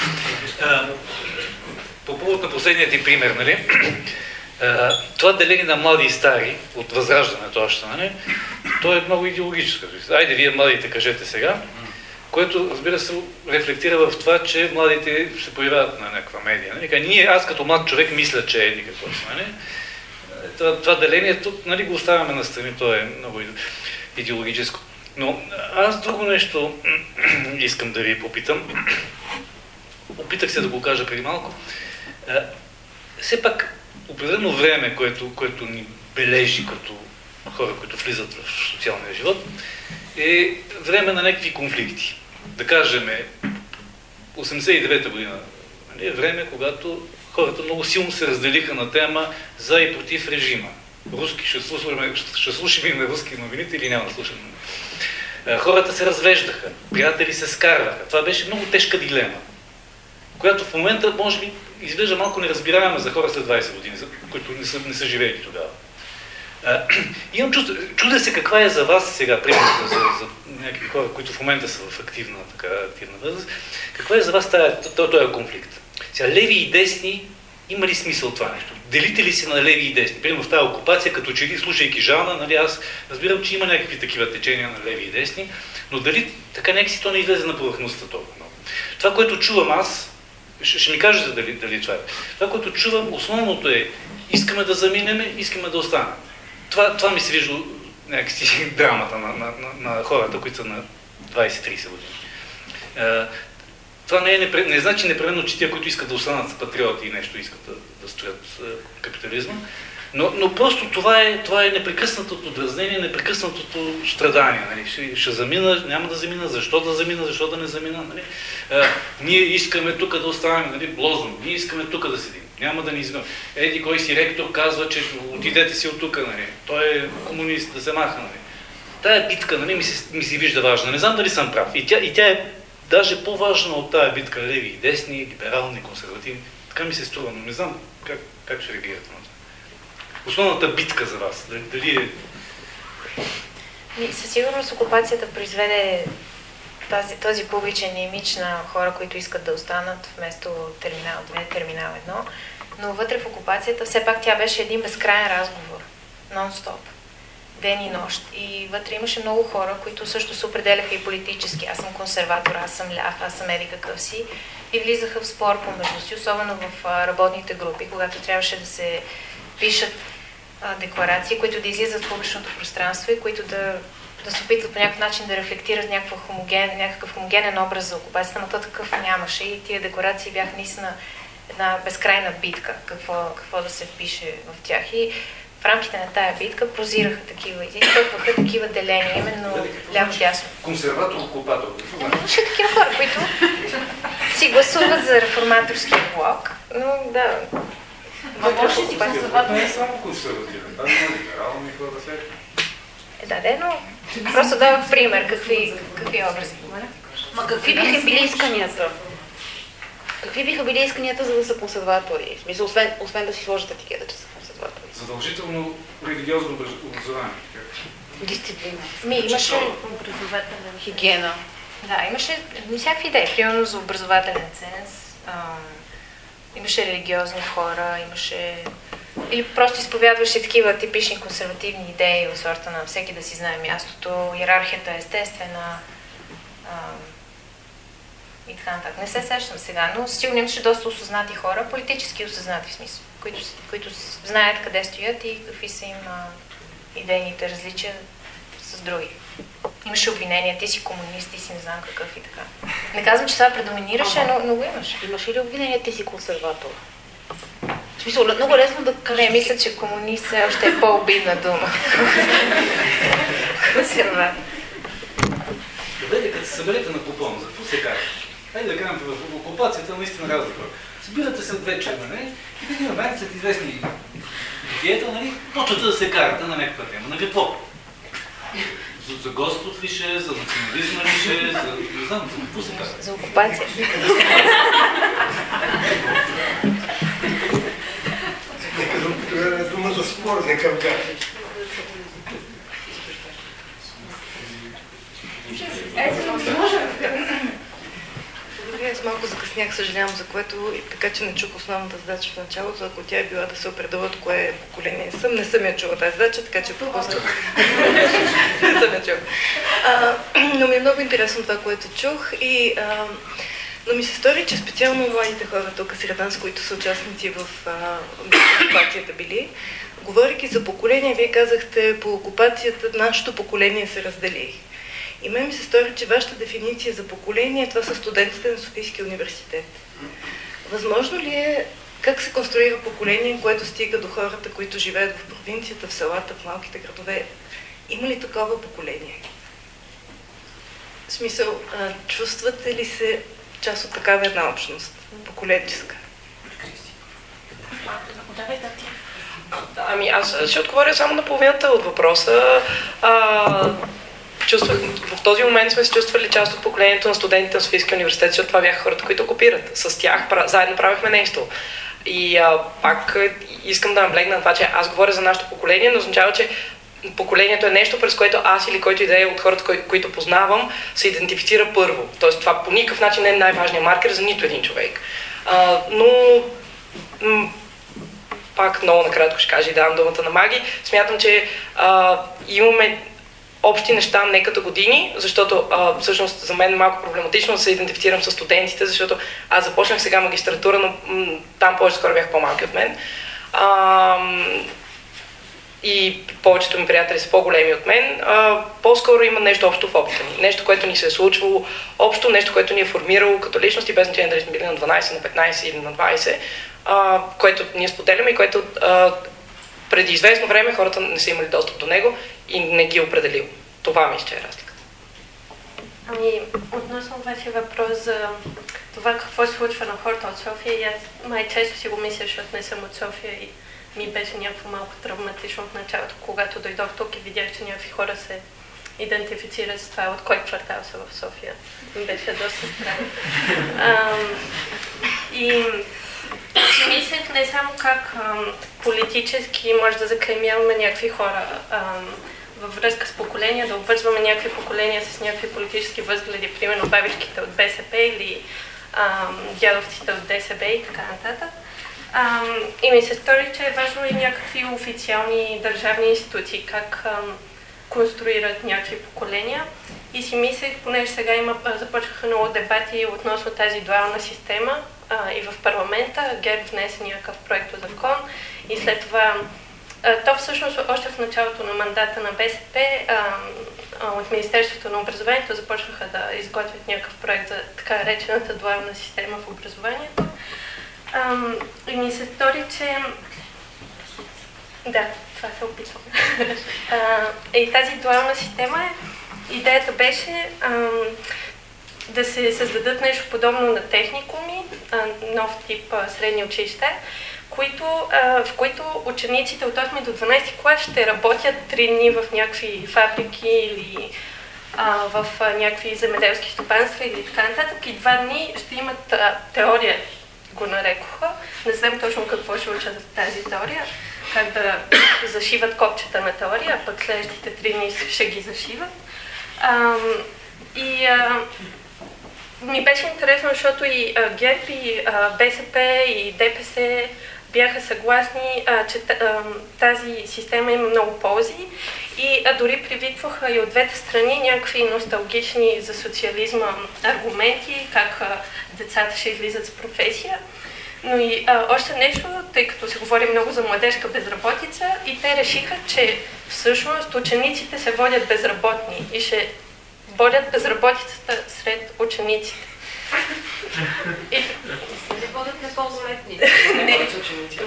По повод на последният ти пример, нали? това деление на млади и стари, от възраждането още, нали? То е много идеологическо. Айде, вие младите кажете сега, което, разбира се, рефлектира в това, че младите се появяват на някаква медия. Нали? Ние, аз като млад човек мисля, че е никакво. Нали? Това, това деление тук нали, го оставяме на страни, то е много идеологическо. Но аз друго нещо искам да ви попитам. Опитах се да го кажа преди малко. Все пак, определено време, което, което ни бележи като хора, които влизат в социалния живот, е време на някакви конфликти. Да кажем, 89-та година нали, е време, когато хората много силно се разделиха на тема за и против режима. Руски, ще слушаме, ще слушаме на руски новините или няма да слушаме. Хората се развеждаха, приятели се скарваха. Това беше много тежка дилема, която в момента може би изглежда малко неразбираема за хора след 20 години, които не са, не са живеели тогава. Имам чувство, чудя се каква е за вас сега, примерно за, за, някакви хора, които в момента са в активна, така, активна възраст, каква е за вас този конфликт? Сега, леви и десни, има ли смисъл това нещо? Делите ли се на леви и десни? Примерно в тази окупация, като че ли, слушайки Жана, нали, аз разбирам, че има някакви такива течения на леви и десни, но дали така някакси то не излезе на повърхността толкова много. Това, което чувам аз, ще, ще ми кажете дали, дали това е. Това, което чувам, основното е, искаме да заминеме, искаме да останем. Това, това ми се вижда някакси драмата на, на, на, на хората, които са на 20-30 години. Е, това не, е, не, не значи непременно, че тия, които искат да останат с патриоти и нещо искат да, да строят е, капитализма, но, но просто това е, това е непрекъснатото дразнение, непрекъснатото страдание. Нали? Ще, ще замина, няма да замина, защо да замина, защо да не замина. Нали? А, ние искаме тук да останем, нали, блозно, ние искаме тук да седим. Няма да ни извиним. Еди кой си ректор казва, че отидете си от тук, нали? той е комунист, да се маха. Нали? Тая битка нали, ми, се, ми се вижда важна. Не знам дали съм прав. И тя, и тя е даже по-важна от тая битка леви и десни, либерални, консервативни. Така ми се струва, но не знам как, как ще реагирате на това основната битка за вас? Дали, дали е... Със сигурност окупацията произведе този, този публичен имидж на хора, които искат да останат вместо терминал 2, терминал 1. Но вътре в окупацията все пак тя беше един безкрайен разговор. Нон-стоп. Ден и нощ. И вътре имаше много хора, които също се определяха и политически. Аз съм консерватор, аз съм ляв, аз съм еди какъв си. И влизаха в спор помежду си, особено в работните групи, когато трябваше да се пишат декларации, които да излизат в публичното пространство и които да, да се опитват по някакъв начин да рефлектират хоmoген, някакъв хомогенен образ за окупацията, но то такъв нямаше и тия декларации бяха наистина една безкрайна битка, какво, какво да се впише в тях. И в рамките на тая битка прозираха такива, изтъкваха такива деления, именно ляво-дясно. Консерватор-окупатор. Имаше такива хора, които си гласуват за реформаторския блок, но да. Въпрос си консерватор не е само консервативен, там има либерални хора след. Е, да, да, но просто давах пример какви, какви образи. Ма какви биха били исканията? Какви биха били исканията, за да са консерватори? В смисъл, освен, освен да си сложат етикета, че са консерватори. Задължително религиозно образование. Дисциплина. Ми, имаше образователен хигиена. Да, имаше всякакви идеи. Примерно за образователен ценз. А, имаше религиозни хора, имаше... Или просто изповядваше такива типични консервативни идеи от сорта на всеки да си знае мястото, иерархията е естествена а, и така нататък. Не се сещам сега, но сигурно имаше доста осъзнати хора, политически осъзнати в смисъл, които, които знаят къде стоят и какви са им а, идейните различия с други. Имаше обвинения, ти си комунист, ти си не знам какъв и така. Не казвам, че това предоминираше, но, но го имаше. Имаше ли обвинения, ти си консерватор? В смисъл, много лесно да кажеш... Не, мисля, че комунист все още е по-обидна дума. Консерватор. Добре, като се съберете на купон, за какво се кара? Хайде да кажем, в окупацията наистина разлика. Събирате се вечер, нали? И в един момент след известни диета, нали? Почвате да се карате на някаква тема. На какво? За, за Господ ли ще, за национализма ли ще, за... Не знам, за какво се карате? За окупация. Нека да дума за спор, нека да Добре, аз малко закъснях, съжалявам за което, така че не чух основната задача в началото, ако тя е била да се определят кое поколение съм. Не съм я чула тази задача, така че пропускам. не съм я чула. А, но ми е много интересно това, което чух и а, но ми се стори, че специално младите хора тук сред нас, които са участници в окупацията били, говорики за поколение, вие казахте по окупацията нашето поколение се раздели. И мен ми се стори, че вашата дефиниция за поколение, това са студентите на Софийския университет. Възможно ли е как се конструира поколение, което стига до хората, които живеят в провинцията, в селата, в малките градове? Има ли такова поколение? В смисъл, чувствате ли се част от такава една общност, поколенческа? Ами аз ще отговоря само на половината от въпроса. А, чувствах, в този момент сме се чувствали част от поколението на студентите на Софийския университет, защото това бяха хората, които копират. С тях заедно правихме нещо. И а, пак искам да наблегна на това, че аз говоря за нашето поколение, но означава, че поколението е нещо, през което аз или който и да е от хората, кои, които познавам, се идентифицира първо. Тоест това по никакъв начин не е най-важният маркер за нито един човек. А, но пак много накратко ще кажа и давам думата на Маги. Смятам, че а, имаме общи неща не като години, защото а, всъщност за мен е малко проблематично да се идентифицирам с студентите, защото аз започнах сега магистратура, но м- там повече скоро бях по-малки от мен. А, и повечето ми приятели са по-големи от мен, а, по-скоро има нещо общо в опита ни. Нещо, което ни се е случвало общо, нещо, което ни е формирало като личности, без значение дали сме били на 12, на 15 или на 20, а, което ние споделяме и което а, преди известно време хората не са имали достъп до него и не ги е определил. Това ми ще е разликата. Ами, относно вашия въпрос за това какво се случва на хората от София, аз май често си го мисля, защото не съм от София и ми беше някакво малко травматично в началото, когато дойдох тук и видях, че някакви хора се идентифицират с това от кой квартал са в София. Беше доста странно. и си мислех не само как ам, политически може да заклеймяваме някакви хора ам, във връзка с поколения, да обвързваме някакви поколения с някакви политически възгледи, примерно бабичките от БСП или ам, дядовците от ДСБ и така нататък. Ам, и ми се стори, че е важно и някакви официални държавни институции, как ам, конструират някакви поколения. И си мислех, понеже сега има, започнаха много дебати относно тази дуална система а, и в парламента, ГЕРБ внесе някакъв проект закон и след това а, то всъщност още в началото на мандата на БСП а, а, от Министерството на образованието започнаха да изготвят някакъв проект за така речената дуална система в образованието. И ми се стори, че... Да, това се опитвам. и тази дуална система е... Идеята беше да се създадат нещо подобно на техникуми, нов тип средни училища, които, в които учениците от 8 до 12 клас ще работят 3 дни в някакви фабрики или в някакви земеделски стопанства или така нататък. И два дни ще имат теория, го нарекоха. Не знам точно какво ще учат тази теория, как да зашиват копчета на теория, а пък следващите три дни ще ги зашиват. А, и а, ми беше интересно, защото и ГЕРБ, и БСП, и ДПС бяха съгласни, а, че тази система има много ползи и а, дори привикваха и от двете страни някакви носталгични за социализма аргументи, как а, децата ще излизат с професия. Но и а, още нещо, тъй като се говори много за младежка безработица, и те решиха, че всъщност учениците се водят безработни и ще водят безработицата сред учениците. Не водят непълнолетни. Не,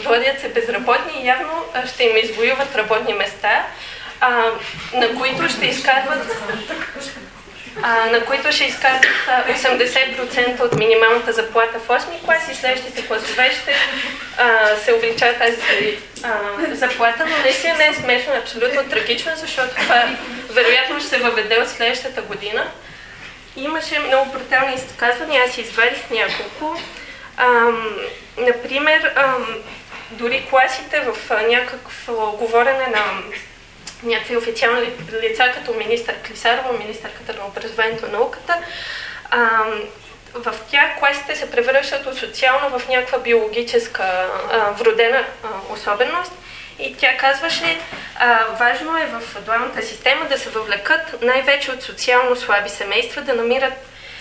водят се безработни и явно ще им извоюват работни места, а, на които ще изкарват а, на които ще изкарват 80% от минималната заплата в 8 клас и следващите класове ще а, се увеличава тази а, заплата, но наистина не е смешно, абсолютно трагично, защото това вероятно ще се въведе от следващата година. Имаше много брутални изказвания, аз извадих няколко. Ам, например, ам, дори класите в някакво говорене на някакви официални лица, като министър Клисарова, министърката на образованието и науката, а, в тях класите се превръщат от социално в някаква биологическа а, вродена а, особеност. И тя казваше, а, важно е в дуалната система да се въвлекат най-вече от социално слаби семейства, да намират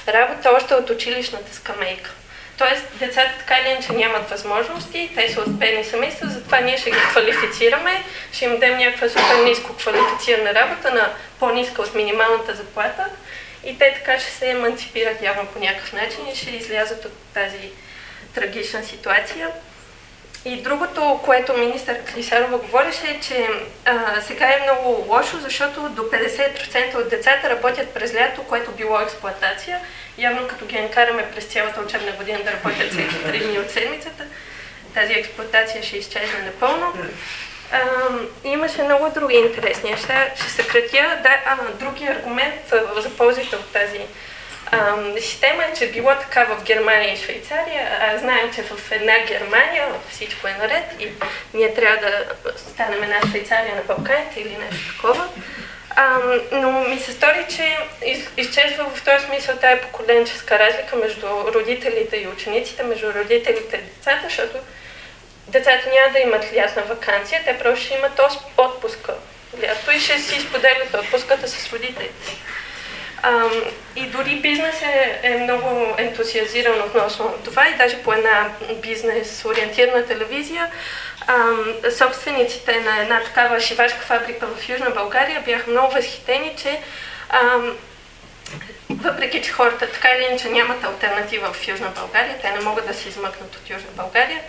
работа още от училищната скамейка. Тоест, децата така или иначе нямат възможности, те са от бедни семейства, затова ние ще ги квалифицираме, ще им дадем някаква супер ниско квалифицирана работа на по-ниска от минималната заплата и те така ще се еманципират явно по някакъв начин и ще излязат от тази трагична ситуация. И другото, което министър Клисарова говореше е, че а, сега е много лошо, защото до 50% от децата работят през лято, което било експлоатация. Явно като ги накараме през цялата учебна година да работят всеки 3 дни от седмицата, тази експлоатация ще изчезне напълно. А, имаше много други интересни неща. Ще съкратя. Да, а, други аргумент за ползите от тази система е, че било така в Германия и Швейцария. А знаем, че в една Германия всичко е наред и ние трябва да станем една Швейцария на Балканите или нещо такова. А, но ми се стори, че из, изчезва в този смисъл тая поколенческа разлика между родителите и учениците, между родителите и децата, защото децата няма да имат лятна вакансия, те просто ще имат отпуска лято и ще си споделят отпуската с родителите си. Ам, и дори бизнес е, е много ентусиазиран относно това и даже по една бизнес ориентирана телевизия. Ам, собствениците на една такава шивашка фабрика в Южна България бяха много възхитени, че ам, въпреки, че хората така или иначе нямат альтернатива в Южна България, те не могат да се измъкнат от Южна България,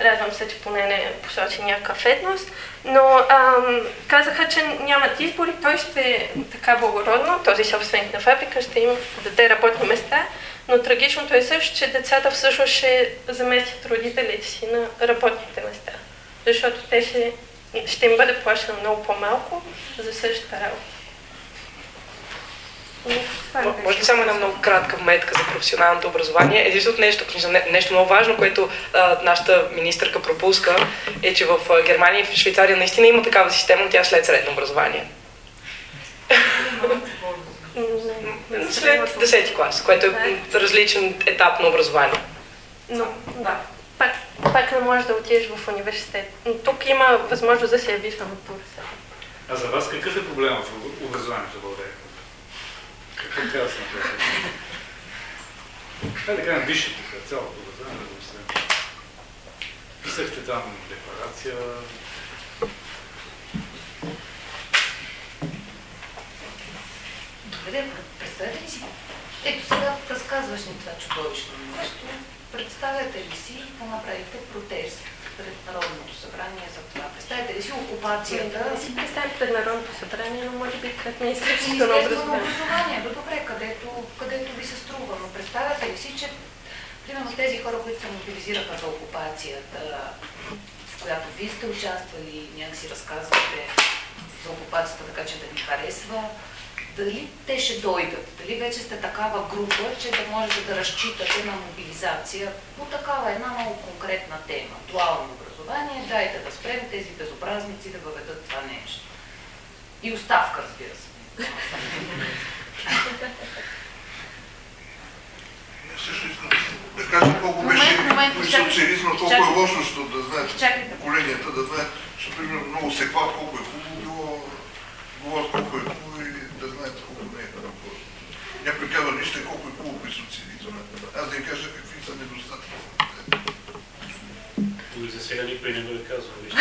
Радвам се, че поне не посочи някакъв етност, но ам, казаха, че нямат избори, той ще е така благородно, този собственик на фабрика ще им даде работни места, но трагичното е също, че децата всъщност ще заместят родителите си на работните места, защото те ще, ще им бъде плащано много по-малко за същата работа. Може ли само една много кратка вметка за професионалното образование? Единственото нещо, нещо много важно, което а, нашата министърка пропуска, е, че в Германия и в Швейцария наистина има такава система, тя е след средно образование. след 10 клас, което е различен етап на образование. Но, да. Пак, пак не можеш да отидеш в университет. Но тук има възможност да се явиш на тур. А за вас какъв е проблемът в образованието в България? Какво трябва да се направи? Това е да кажем цялото образование, да го обсъдим. Писахте там декларация. Добре, представете ли си? Ето сега разказвам казваш ни това чудовищно нещо? Представяте ли си какво направите протест пред Народното събрание за това? Представяте ли си окупацията? Не си представям пред Народното събрание, но може би пред Министерството на Министерството на образованието. образование, добре, където, където ви се струва. Но представяте ли си, че примерно тези хора, които се мобилизираха за окупацията, в която вие сте участвали, някакси разказвате за окупацията, така че да ви харесва, дали те ще дойдат? Дали вече сте такава група, че да можете да разчитате на мобилизация по такава една много конкретна тема? Дуално образование, дайте да спрем тези безобразници да въведат това нещо. И оставка, разбира се. Също искам да кажа колко беше при социализма, колко е лошо, да знаят поколенията, да знаят, че примерно много се хват колко е хубаво било, говорят колко е хубаво да знаят колко не е хубаво. Някой казва, вижте колко е хубаво при социализма. Аз да им кажа какви са недостатъци. Ами за сега никой не го е вижте.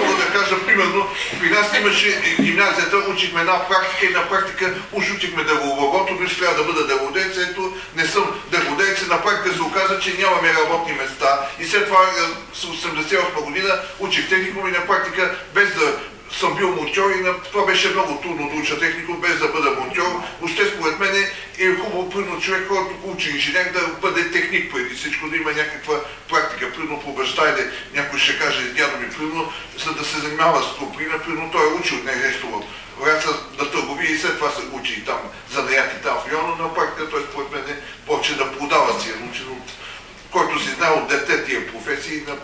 Мога да кажа, примерно, при нас имаше гимназията, учихме една практика и на практика уж учихме дървообработо, мисля, трябва да бъда дърводец, ето не съм дърводец и на практика се оказа, че нямаме работни места. И след това е, с 88 година учих техникум и на практика без да съм бил монтьор и на... това беше много трудно да уча техникум без да бъда монтьор. Въобще според мен е хубаво, примерно човек, който учи инженер, да бъде техник преди всичко, да има някаква практика. Примерно по баща или някой ще каже, дядо ми, примерно, за да се занимава с топлина, примерно той е учил нещо в Враца на търговия и след това се учи и там занаяти там в Лиона, но практика той според мен е повече да продава си е научен от който си знае от дете тия професии, на,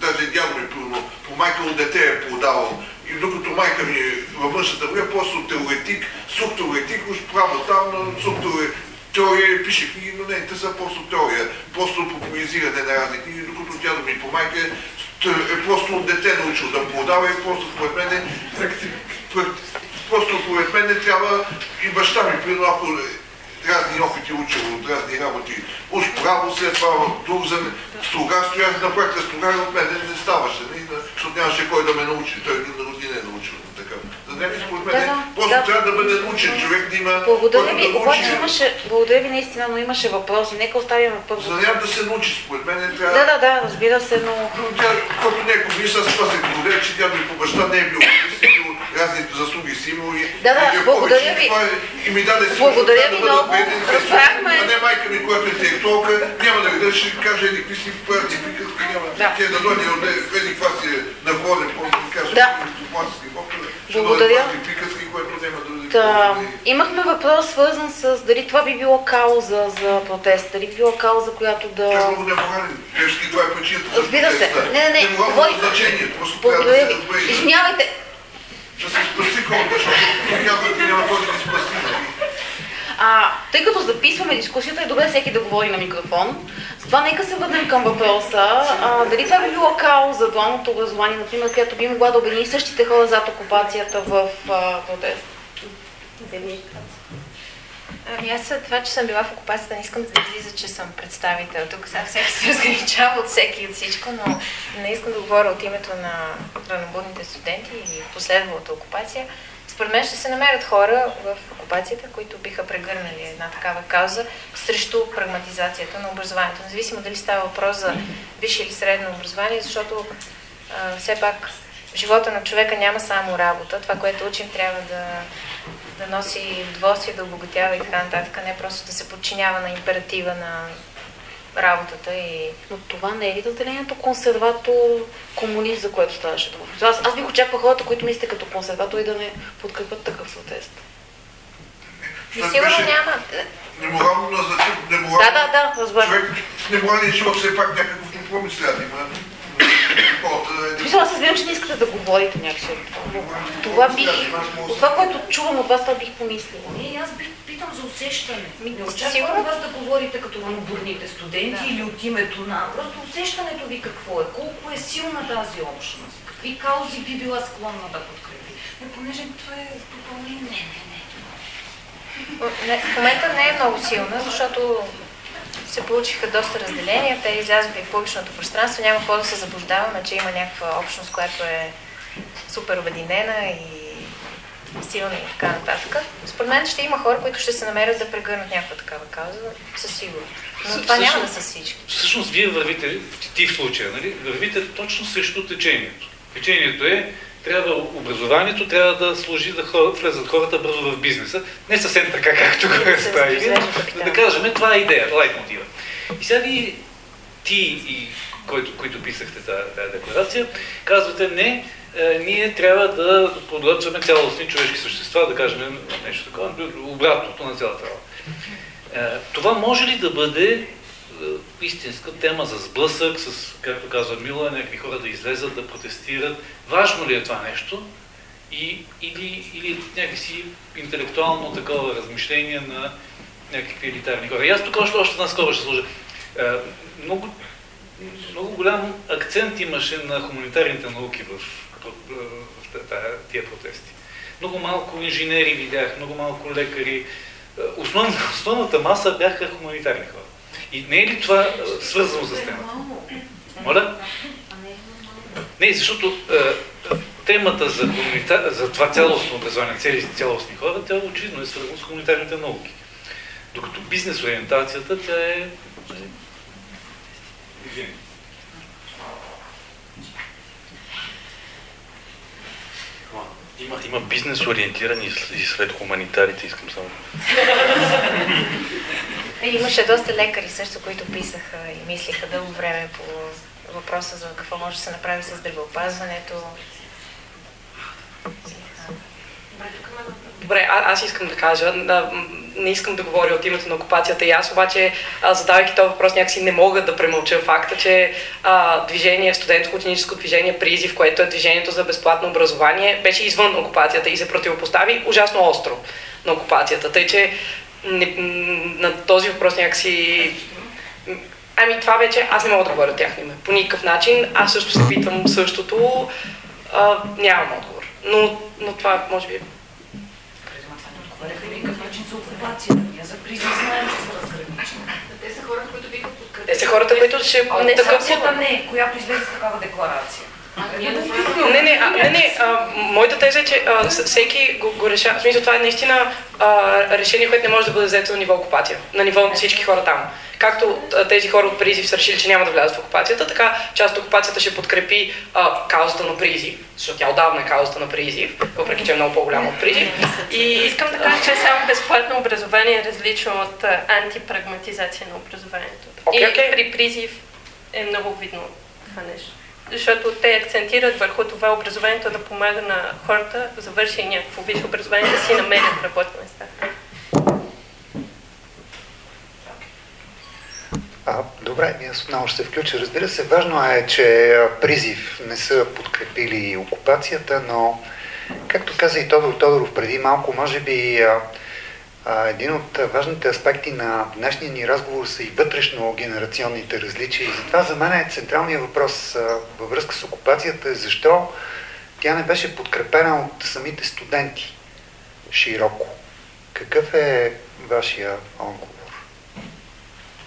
даже дядо ми, примерно, по майка от дете е продавал. И докато майка ми е във външната връзка, просто теоретик, сух теоретик, уж право там, но теоретик, теория пише книги, но не, те са просто теория, просто популяризиране на разни книги, докато дядо ми по майка е, е просто дете научил да продава и просто според мен е, просто според мен трябва и баща ми, примерно, ако разни опити учил от разни работи. Уж право, след това друг за стругарство, аз на проекта стругар от мен не ставаше, защото нямаше кой да ме научи. Той година е научил. Така. За някакви според мен Да, да, просто да. трябва да бъде научен човек, да има Благодаря ви, да обаче имаше, благодаря ви наистина, но имаше въпроси. Нека оставим първо. За да се научи, според мен трябва... Да, да, да, разбира се, но... Тя, не е комунист, аз това се говоря, че дядо ми по баща не е бил е разни заслуги си имал и... Да, да, и е благодаря ви. е- И ми даде си Благодаря да ви много. беден, Разбрахме. А не майка ми, която е интелектуалка, няма да видиш, ще каже еди какви си първи приказки, няма. Да. Тя да дойде от еди каква си е наклонен, после да каже, Да. Благодаря. приказки, което няма да Та, имахме въпрос свързан с дали това би било кауза за протест, дали би било кауза, която да... Тя е много неморален. Тежки, това е причината Разбира се. Не, не, не, говори- значение, просто да Благодаря ви. Извинявайте, Да се спасти хората, защото казват, няма кой да ги спасти. А, тъй като записваме дискусията, е добре всеки да говори на микрофон. Затова нека се върнем към въпроса. А, дали това би било кауза за дуалното образование, например, която би могла да обедини същите хора зад окупацията в а, протест? Ами аз това, че съм била в окупацията, не искам да излиза, че съм представител. Тук сега всеки се разграничава от всеки и от всичко, но не искам да говоря от името на ранобудните студенти и последвалата окупация. Според мен ще се намерят хора в окупацията, които биха прегърнали една такава кауза срещу прагматизацията на образованието. Независимо дали става въпрос за висше или средно образование, защото а, все пак в живота на човека няма само работа. Това, което учим, трябва да, да носи удоволствие, да обогатява и така нататък, не просто да се подчинява на императива на работата и... Но това не е ли разделението консерватор-комунист, за което ставаше дума? Аз, аз бих очаквал хората, които мислите като консерватори, да не подкрепят такъв протест. И сигурно няма. Неморално назначен, неморално. Да, да, да, разбрах. Човек с неморалния живот все пак някакъв компромис трябва да има. Смисъл, аз разбирам, че не искате да говорите някакси от това. Това бих, от това, което чувам от вас, това бих помислила. Не, аз бих питам за усещане. Ми, Не очаквам от вас да говорите като ранобурните студенти или от името на... Просто усещането ви какво е? Колко е силна тази общност? Какви каузи би била склонна да подкрепи? Не, понеже това е допълнение. Не, не, не. Не, в момента не е много силна, защото се получиха доста разделения, те излязоха и в публичното пространство, няма какво да се заблуждаваме, че има някаква общност, която е супер обединена и силни и така нататък. Според мен ще има хора, които ще се намерят да прегърнат някаква такава кауза, със сигурност. Но това няма да са всички. Всъщност вие вървите, ти в случая, нали, вървите точно срещу течението. Течението е, трябва образованието трябва да служи да хора, влезат хората бързо в бизнеса. Не съвсем така, както го разправили, но да кажем, това е идея, лайт мотива. И сега ви, ти и който, които писахте тази, декларация, казвате не, е, ние трябва да подготвяме цялостни човешки същества, да кажем нещо такова, обратното на цялата работа. Е, това може ли да бъде е, истинска тема за сблъсък, с, както казва Мила, някакви хора да излезат, да протестират. Важно ли е това нещо? И, или, или някакси интелектуално такова размишление на някакви елитарни хора. И аз тук още, още наскоро ще сложа. Е, много, много голям акцент имаше на хуманитарните науки в, в, в, тия протести. Много малко инженери видях, много малко лекари, основна, основната маса бяха хуманитарни хора. И не е ли това е, свързано с темата? Моля? Не, защото е, темата за, хуманита... за това цялостно образование, цели цялостни хора, тя очевидно е свързана с хуманитарните науки. Докато бизнес ориентацията, тя е... Извинете. Има, има бизнес ориентирани и сред хуманитарите, искам само. Е, имаше доста лекари също, които писаха и мислиха дълго време по въпроса за какво може да се направи с здравеопазването. Добре, а, аз искам да кажа, да, не искам да говоря от името на окупацията и аз, обаче, задавайки този въпрос, някакси не мога да премълча факта, че а, движение, студентско-ученическо движение Призив, което е движението за безплатно образование, беше извън окупацията и се противопостави ужасно остро на окупацията. Тъй, че не, на този въпрос някакси... Ами това вече аз не мога да говоря от тяхно име. По никакъв начин. Аз също се питам същото. А, нямам отговор. Но, но това може би отговаряха никакъв начин за окупацията. Ние за знаем, че са разграничени. Те са хората, които биха подкрепили. Те са хората, които ще... Не такъв не, която излезе с такава декларация. Не, не, а, не, не а, моята теза е, че а, всеки го, го решава. В смисъл, това е наистина а, решение, което не може да бъде взето на ниво окупация, на ниво на всички хора там. Както а, тези хора от призив са решили, че няма да влязат в окупацията, така част от окупацията ще подкрепи а, каузата на призив, защото тя отдавна е каузата на призив, въпреки че е много по-голяма от призив. И искам да кажа, че само безплатно образование е различно от антипрагматизация на образованието. Okay, и okay. при призив е много видно това нещо защото те акцентират върху това образованието да помага на хората, завърши някакво висше образование, да си намерят работни места. А, добре, аз отново ще се включа. Разбира се, важно е, че призив не са подкрепили окупацията, но, както каза и Тодор Тодоров преди малко, може би един от важните аспекти на днешния ни разговор са и вътрешно генерационните различия. И затова за мен е централният въпрос във връзка с окупацията е защо тя не беше подкрепена от самите студенти широко. Какъв е вашия отговор?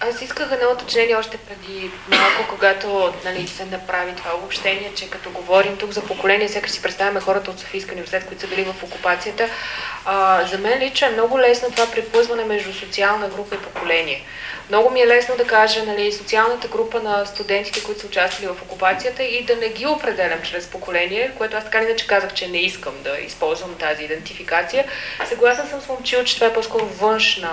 Аз исках едно уточнение още преди малко, когато нали, се направи това обобщение, че като говорим тук за поколение, сега си представяме хората от Софийска университет, които са били в окупацията. А, за мен лично е много лесно това приплъзване между социална група и поколение. Много ми е лесно да кажа нали, социалната група на студентите, които са участвали в окупацията и да не ги определям чрез поколение, което аз така иначе казах, че не искам да използвам тази идентификация. Съгласна съм с момчил, че това е по-скоро външна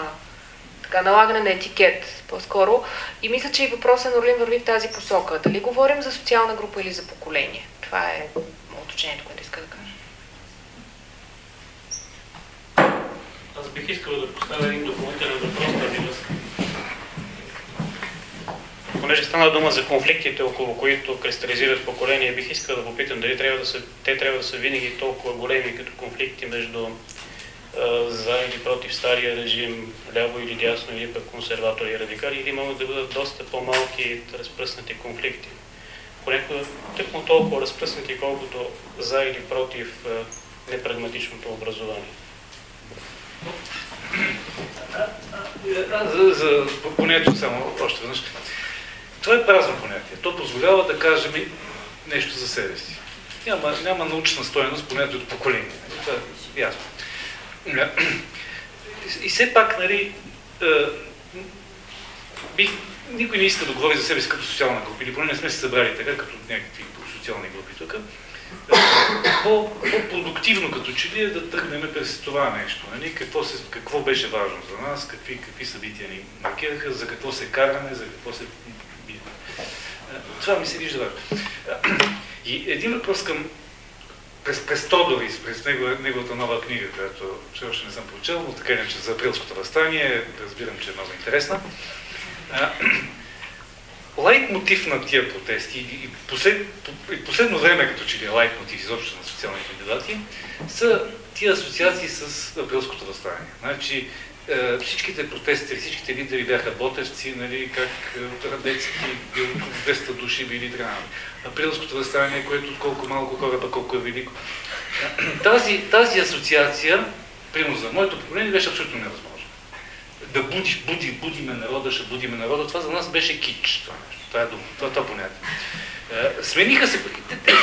така, налагане на етикет по-скоро. И мисля, че и въпросът на Орлин върви в тази посока. Дали говорим за социална група или за поколение? Това е уточнението, което иска да кажа. Аз бих искал да поставя един допълнителен въпрос тази връзка. Понеже стана дума за конфликтите, около които кристализират поколения, бих искал да попитам дали трябва да са, те трябва да са винаги толкова големи като конфликти между за или против стария режим, ляво или дясно, или пък консерватори и радикали, или могат да бъдат доста по-малки разпръснати конфликти. Понякога тъкмо толкова разпръснати, колкото за или против непрагматичното образование. За, за понятието само още веднъж. Това е празно понятие. То позволява да кажем нещо за себе си. няма, няма научна стоеност по понятието поколение. Това е ясно. И все пак, нали, би, никой не иска да говори за себе си като социална група, или поне не сме се събрали така, като някакви социални групи тук. По-продуктивно като че ли е да тръгнем през това нещо. Нали? Какво, се, какво беше важно за нас, какви, какви събития ни маркираха, за какво се караме, за какво се това ми се вижда важно. И един въпрос към през, през Тодорис, през негова, неговата нова книга, която все още не съм прочел, но така иначе за априлското възстание, разбирам, че е много интересна. лайт мотив на тия протести и, послед, и последно време, като че ли е лайт мотив изобщо на социални кандидати, са тия асоциации с априлското възстание. Значи, е, всичките протести, всичките лидери бяха ботевци, нали, как е, Радецки бил 200 души били така. Априлското възстание, което колко малко хора, пък колко е велико. Тази, тази асоциация, примерно за моето поколение, беше абсолютно невъзможно. Да будиш, буди, будиме народа, ще будиме народа, това за нас беше кич, това нещо, това е дума, това, това понятие. Е, смениха се,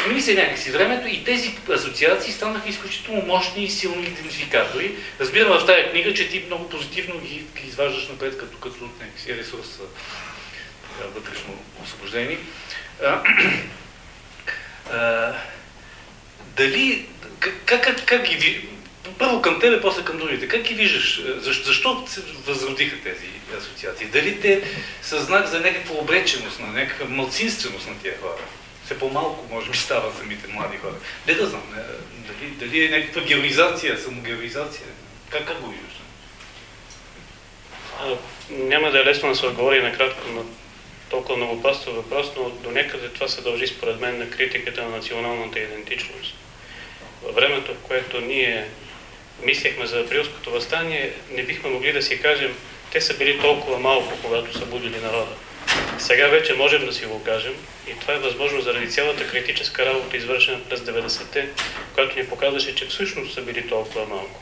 смени се някакси времето и тези асоциации станаха изключително мощни и силни идентификатори. Разбирам в тази книга, че ти много позитивно ги, изваждаш напред като, като някакси ресурс вътрешно освобождени. Дали, как, как, как ги първо към тебе, после към другите. Как ги виждаш? Защо, защо се възродиха тези асоциации? Дали те са знак за някаква обреченост, на някаква малцинственост на тия хора? Все по-малко, може би, става самите млади хора. Не да знам, дали, дали е някаква героизация, самогероизация? Как, как го виждаш? А, няма да е лесно да се отговори накратко на толкова много пастов въпрос, но до някъде това се дължи според мен на критиката на националната идентичност. Във времето, в което ние мислехме за априлското възстание, не бихме могли да си кажем, те са били толкова малко, когато са будили народа. Сега вече можем да си го кажем и това е възможно заради цялата критическа работа, извършена през 90-те, която ни показваше, че всъщност са били толкова малко.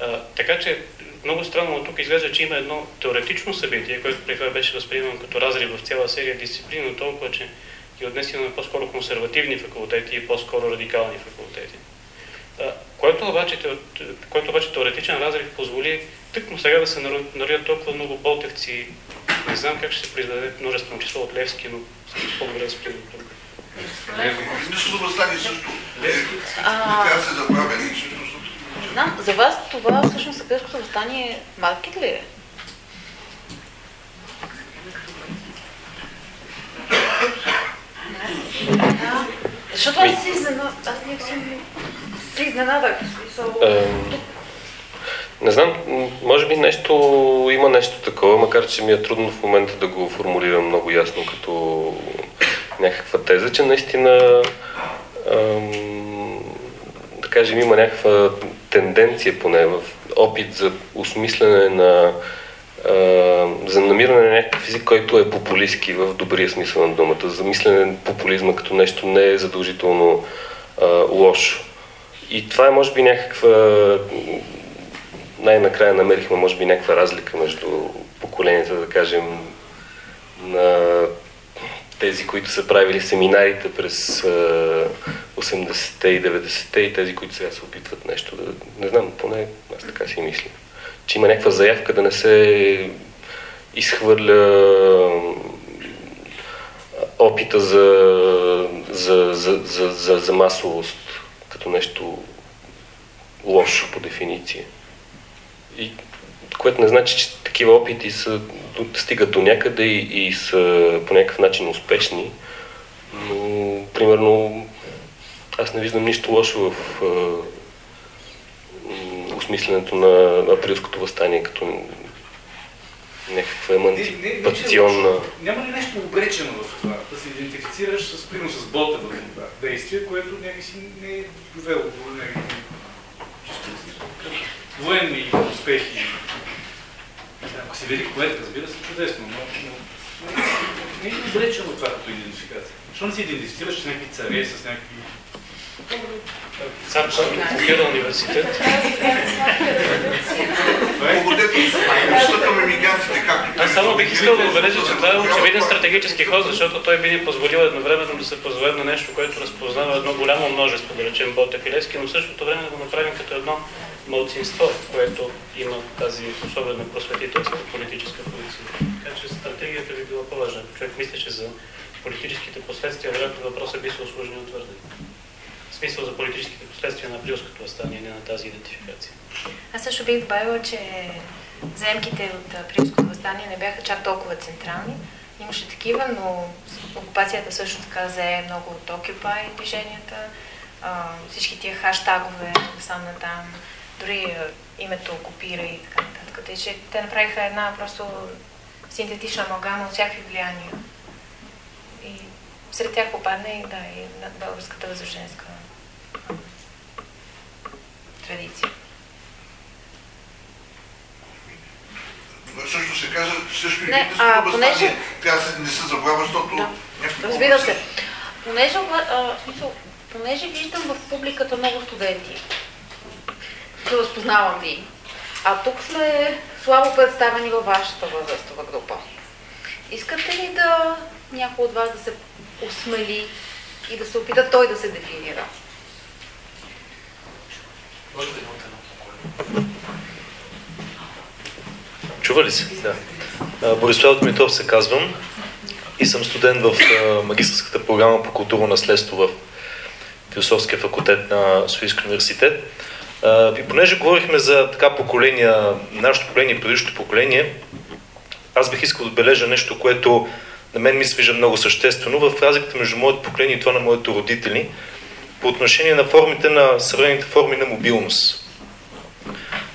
А, така че много странно от тук изглежда, че има едно теоретично събитие, което при това беше възприемано като разрив в цяла серия дисциплини, толкова, че ги отнеси на по-скоро консервативни факултети и по-скоро радикални факултети което обаче, което обаче теоретичен разрив позволи тъкмо сега да се народят толкова много болтевци. Не знам как ще се произведе множествено число от Левски, но съм с по-добре спрям тук. Нищо да стане също. Така се забравя. Не знам, за вас това всъщност Априлското възстание маркет ли е? Защото аз си изненадах. Аз някакси се изненадах. Не знам, може би нещо, има нещо такова, макар че ми е трудно в момента да го формулирам много ясно като някаква теза, че наистина ам, да кажем има някаква тенденция поне в опит за осмислене на за намиране на някакъв език, който е популистски в добрия смисъл на думата, за мислене на популизма като нещо не е задължително а, лошо. И това е може би някаква... Най-накрая намерихме може би някаква разлика между поколенията, да кажем, на тези, които са правили семинарите през 80-те и 90-те и тези, които сега се опитват нещо да... Не знам, поне аз така си мисля. Че има някаква заявка да не се изхвърля опита за, за, за, за, за, за масовост като нещо лошо по дефиниция. И, което не значи, че такива опити са, стигат до някъде и, и са по някакъв начин успешни, но, примерно, аз не виждам нищо лошо в е, осмисленето на априлското възстание като някаква емантипационна... Няма ли нещо обречено в това? Да се идентифицираш с, примерно, с бота в това действие, което някакси не е довело до някакви военни успехи. Ако си велик поет, разбира се, чудесно, но, но не е обречено това като идентификация. Защо не се идентифицираш с някакви царе, с някакви Царча Кира университет. Аз само бих искал да отбележа, че това е очевиден стратегически ход, защото той би ни позволил едновременно да се позовем на нещо, което разпознава едно голямо множество, да речем Ботев и Левски, но в същото време да го направим като едно малцинство, което има тази особена просветителска политическа позиция. Така че стратегията би била по-важна. Човек мисля, че за политическите последствия, вероятно въпросът би се осложнил твърде. Смисъл за политическите последствия на априлското възстание, не на тази идентификация. Аз също бих добавила, че заемките от априлското възстание не бяха чак толкова централни. Имаше такива, но окупацията също така взе много от Occupy движенията, всички тия хаштагове сам на там, дори името окупира и така нататък. Тъй, че те направиха една просто синтетична амалгама от всякакви влияния. И сред тях попадна и, да, и българската възрожденска традиция. Също се каза, също и Не, видно а, понеже- да се- не се забравя, защото Да. Разбира се. Понеже, а, смисъл, понеже виждам в публиката много студенти, разпознавам ви, а тук сме слабо представени във вашата възрастова група. Искате ли да някой от вас да се осмели и да се опита той да се дефинира? Чува ли се? Да. Борислав Дмитров се казвам и съм студент в магистрската програма по културно наследство в Философския факултет на Софийския университет. И понеже говорихме за така поколения, нашето поколение и предишното поколение, аз бих искал да отбележа нещо, което на мен ми се вижда много съществено в разликата между моето поколение и това на моите родители по отношение на формите на съвременните форми на мобилност.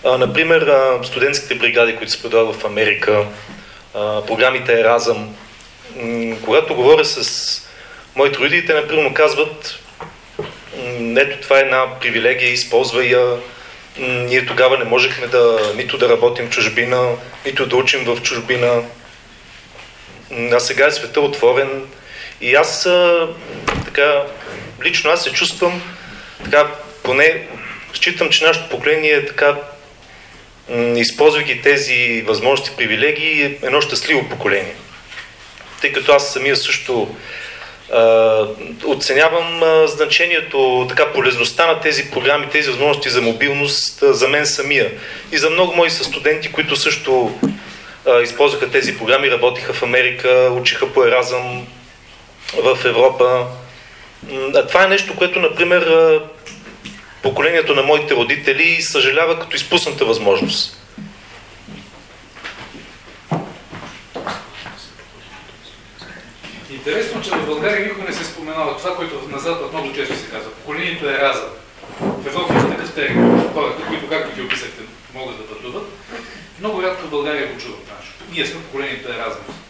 А, например, а, студентските бригади, които се предлагат в Америка, а, програмите Еразъм. Когато говоря с моите родители, те например казват, ето това е една привилегия, използвай я. Ние тогава не можехме да нито да работим в чужбина, нито да учим в чужбина. А сега е света отворен. И аз така, лично аз се чувствам така, поне считам, че нашето поколение е така използвайки тези възможности привилегии, е едно щастливо поколение. Тъй като аз самия също а, оценявам а, значението, така полезността на тези програми, тези възможности за мобилност а, за мен самия и за много мои са студенти, които също а, използваха тези програми, работиха в Америка, учиха по Еразъм в Европа. Това е нещо, което, например, поколението на моите родители съжалява като изпусната възможност. Интересно, че в България никога не се споменава това, което на Запад много често се казва. Поколението е раза. В Европа има такъв термин. Хората, които, както ти описахте, могат да пътуват. Много рядко в България го чуват. Ние сме поколението е разност.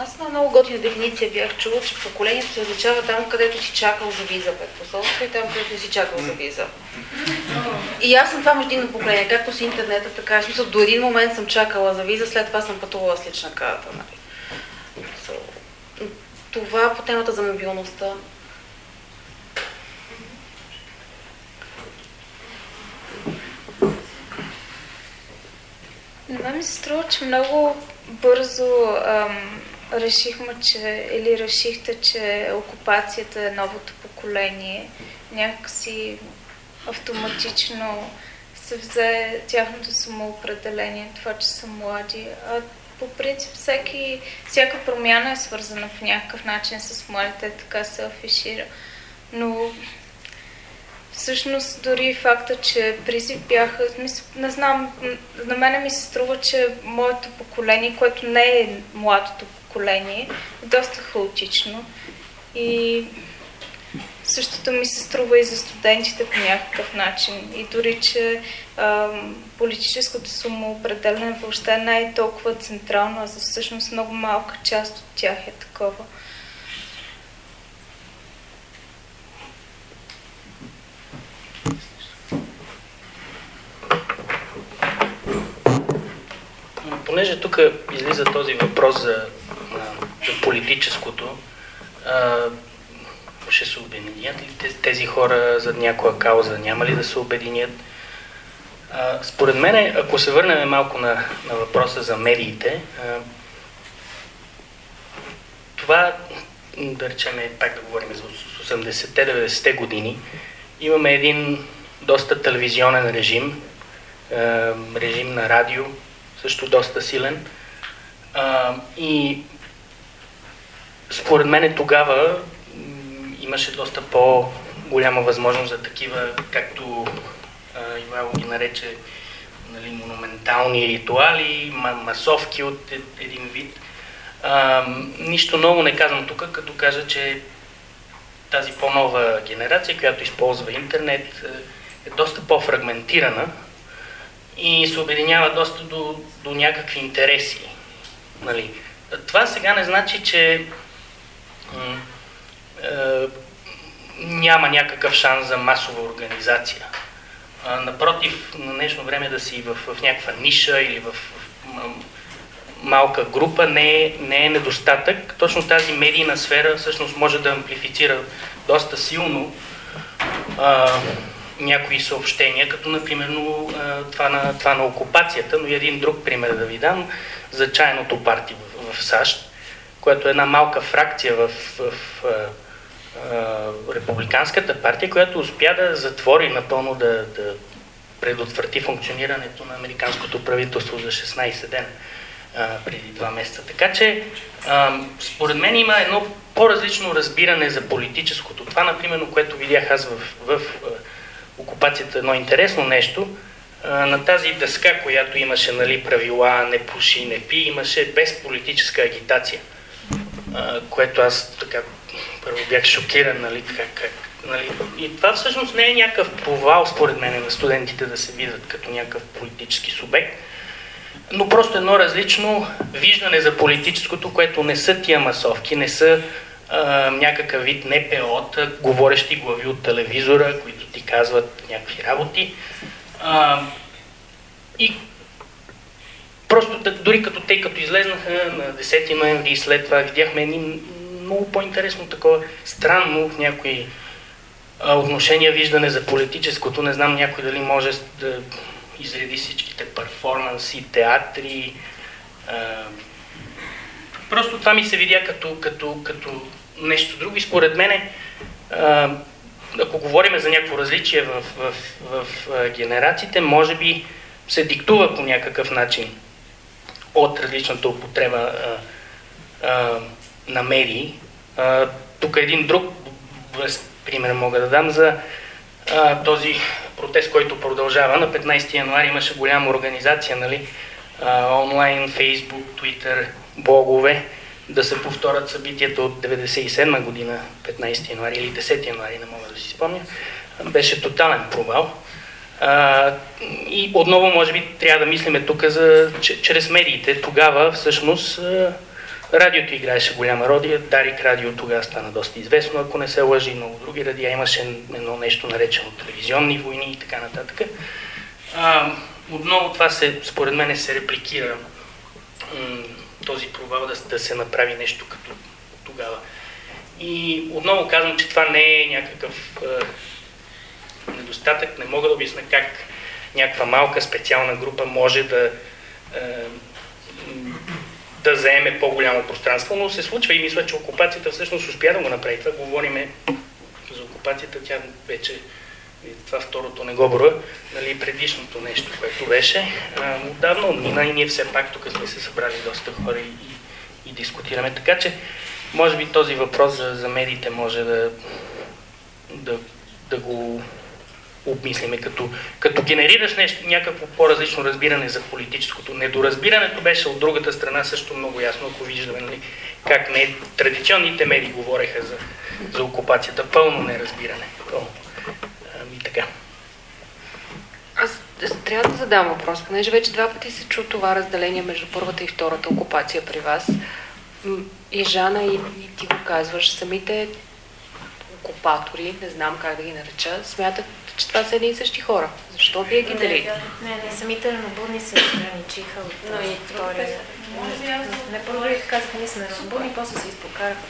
Аз на много готина дефиниция бях чула, че поколението се различава там, където си чакал за виза пред посолство и там, където си чакал за виза. И аз съм това междинно поколение, както с интернета, така. В смисъл, до един момент съм чакала за виза, след това съм пътувала с лична карта. Нали. Това по темата за мобилността. На ми се струва, че много бързо ам, решихме, че, или решихте, че окупацията е новото поколение. Някакси автоматично се взе тяхното самоопределение, това, че са млади. А по принцип всеки, всяка промяна е свързана по някакъв начин с младите, така се афишира. Но Всъщност дори факта, че призив бяха, не знам, на мене ми се струва, че моето поколение, което не е младото поколение, доста хаотично. И същото ми се струва и за студентите по някакъв начин. И дори, че ам, политическото самоопределение въобще не е толкова централно, а за всъщност много малка част от тях е такова. Понеже тук излиза този въпрос за, за политическото, ще се обединят ли тези хора за някоя кауза, няма ли да се обединят? Според мен, ако се върнем малко на, на въпроса за медиите, това, да речем, пак да говорим за 80-те, 90-те години, имаме един доста телевизионен режим, режим на радио, също доста силен. И според мен тогава имаше доста по-голяма възможност за такива, както Ивайло ги нарече нали, монументални ритуали, масовки от е, един вид. А, нищо ново не казвам тук, като кажа, че тази по-нова генерация, която използва интернет, е, е доста по-фрагментирана и се обединява доста до, до някакви интереси. Нали. Това сега не значи, че е, няма някакъв шанс за масова организация. А, напротив, на днешно време да си в, в някаква ниша или в, в малка група не е, не е недостатък. Точно тази медийна сфера всъщност може да амплифицира доста силно а, някои съобщения, като например това на, това на окупацията, но един друг пример да ви дам за чайното парти в, в САЩ, което е една малка фракция в, в, в републиканската партия, която успя да затвори напълно да, да предотврати функционирането на американското правителство за 16 ден а, преди два месеца. Така че, а, според мен има едно по-различно разбиране за политическото. Това, например, което видях аз в, в, в окупацията, едно интересно нещо, а, на тази дъска, която имаше нали, правила, не пуши, не пи, имаше безполитическа агитация, което аз така първо бях шокиран, нали, как, как, нали. И това всъщност не е някакъв провал, според мен, на студентите да се видят като някакъв политически субект, но просто едно различно виждане за политическото, което не са тия масовки, не са а, някакъв вид НПО, говорещи глави от телевизора, които ти казват някакви работи. А, и просто дори като те, като излезнаха на 10 ноември и след това видяхме едни много по-интересно такова, странно в някои отношения виждане за политическото. Не знам някой дали може да изреди всичките перформанси, театри. Просто това ми се видя като, като, като нещо друго и според мене ако говорим за някакво различие в, в, в генерациите, може би се диктува по някакъв начин от различната употреба а, а, на медии. А, тук един друг пример мога да дам за а, този протест, който продължава. На 15 януари имаше голяма организация, нали, а, онлайн, фейсбук, твитър, блогове, да се повторят събитията от 97 година, 15 януари или 10 януари, не мога да си спомня. Беше тотален провал. А, и отново, може би, трябва да мислиме тук за, чрез медиите. Тогава, всъщност, Радиото играеше голяма роля, Дарик радио тогава стана доста известно, ако не се лъжи, много други радиа. Имаше едно нещо наречено телевизионни войни и така нататък. А, отново това се, според мен се репликира този провал да, да се направи нещо като тогава. И отново казвам, че това не е някакъв недостатък. Не мога да обясня как някаква малка специална група може да е, да заеме по-голямо пространство, но се случва и мисля, че окупацията всъщност успя да го направи. Това говориме за окупацията, тя вече това второто не го броя, нали, предишното нещо, което беше. А, отдавна отмина и ние все пак тук сме се събрали доста хора и, и, и дискутираме. Така че, може би този въпрос за, за медиите може да, да, да го обмислиме, като, като генерираш нещо, някакво по-различно разбиране за политическото. Недоразбирането беше от другата страна също много ясно, ако виждаме нали, как не, традиционните медии говореха за, за окупацията. Пълно неразбиране. Пълно. Ами така. Аз трябва да задам въпрос, понеже вече два пъти се чу това разделение между първата и втората окупация при вас. И Жана, и, и ти го казваш, самите окупатори, не знам как да ги нареча, смятат, че това са едни и същи хора. Защо вие ги делите? Не, не, самите ранобудни се разграничиха от но и втория. Не, първо казаха, ние сме ранобудни, после се изпокараха.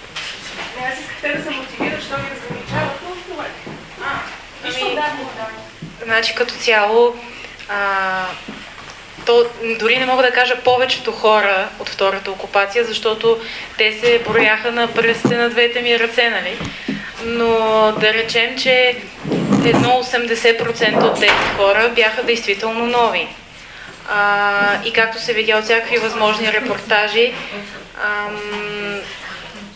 Не, аз исках те да се мотивират, що ги разграничават, но това е. А, ами, да, да. Значи като цяло, а, то дори не мога да кажа повечето хора от втората окупация, защото те се брояха на пръстите на двете ми ръце, нали? Но да речем, че едно 80% от тези хора бяха действително нови. А, и както се видя от всякакви възможни репортажи, ам,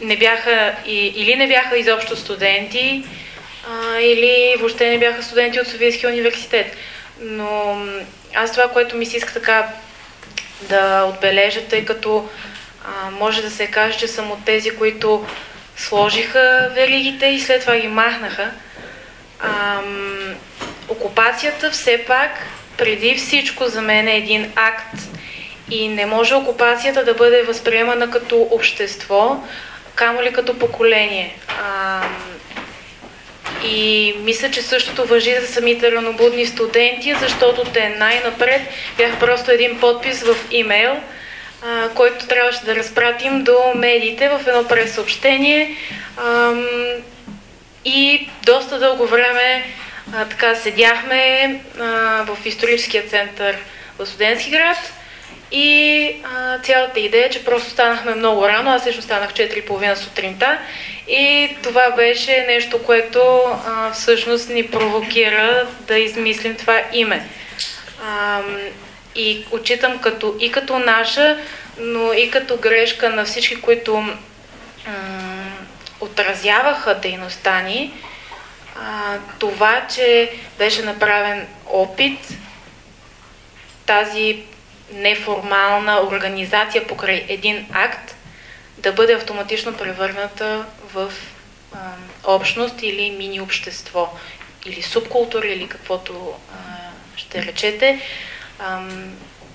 не бяха и, или не бяха изобщо студенти, а, или въобще не бяха студенти от Софийския университет. Но аз това, което ми се иска така да отбележа, тъй като а, може да се каже, че съм от тези, които сложиха веригите и след това ги махнаха. Ам, окупацията все пак преди всичко за мен е един акт и не може окупацията да бъде възприемана като общество, камо ли като поколение. Ам, и мисля, че същото въжи за самите ранобудни студенти, защото те най-напред бяха просто един подпис в имейл, а, който трябваше да разпратим до медиите в едно пресъобщение. Ам, и доста дълго време а, така седяхме а, в историческия център в Студентски град и а, цялата идея, че просто станахме много рано, аз лично станах 4.30 сутринта и това беше нещо, което а, всъщност ни провокира да измислим това име. А, и отчитам като, и като наша, но и като грешка на всички, които отразяваха дейността ни, а, това, че беше направен опит тази неформална организация покрай един акт да бъде автоматично превърната в а, общност или мини-общество, или субкултура, или каквото а, ще речете. А,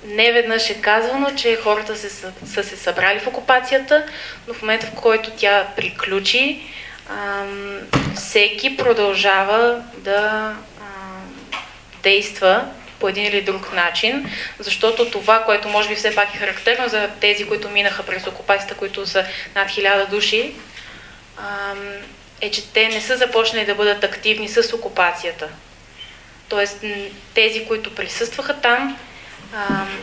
не веднъж е казвано, че хората се, са, се събрали в окупацията, но в момента в който тя приключи, а, всеки продължава да а, действа по един или друг начин, защото това, което може би все пак е характерно за тези, които минаха през окупацията, които са над хиляда души, е, че те не са започнали да бъдат активни с окупацията. Тоест, тези, които присъстваха там,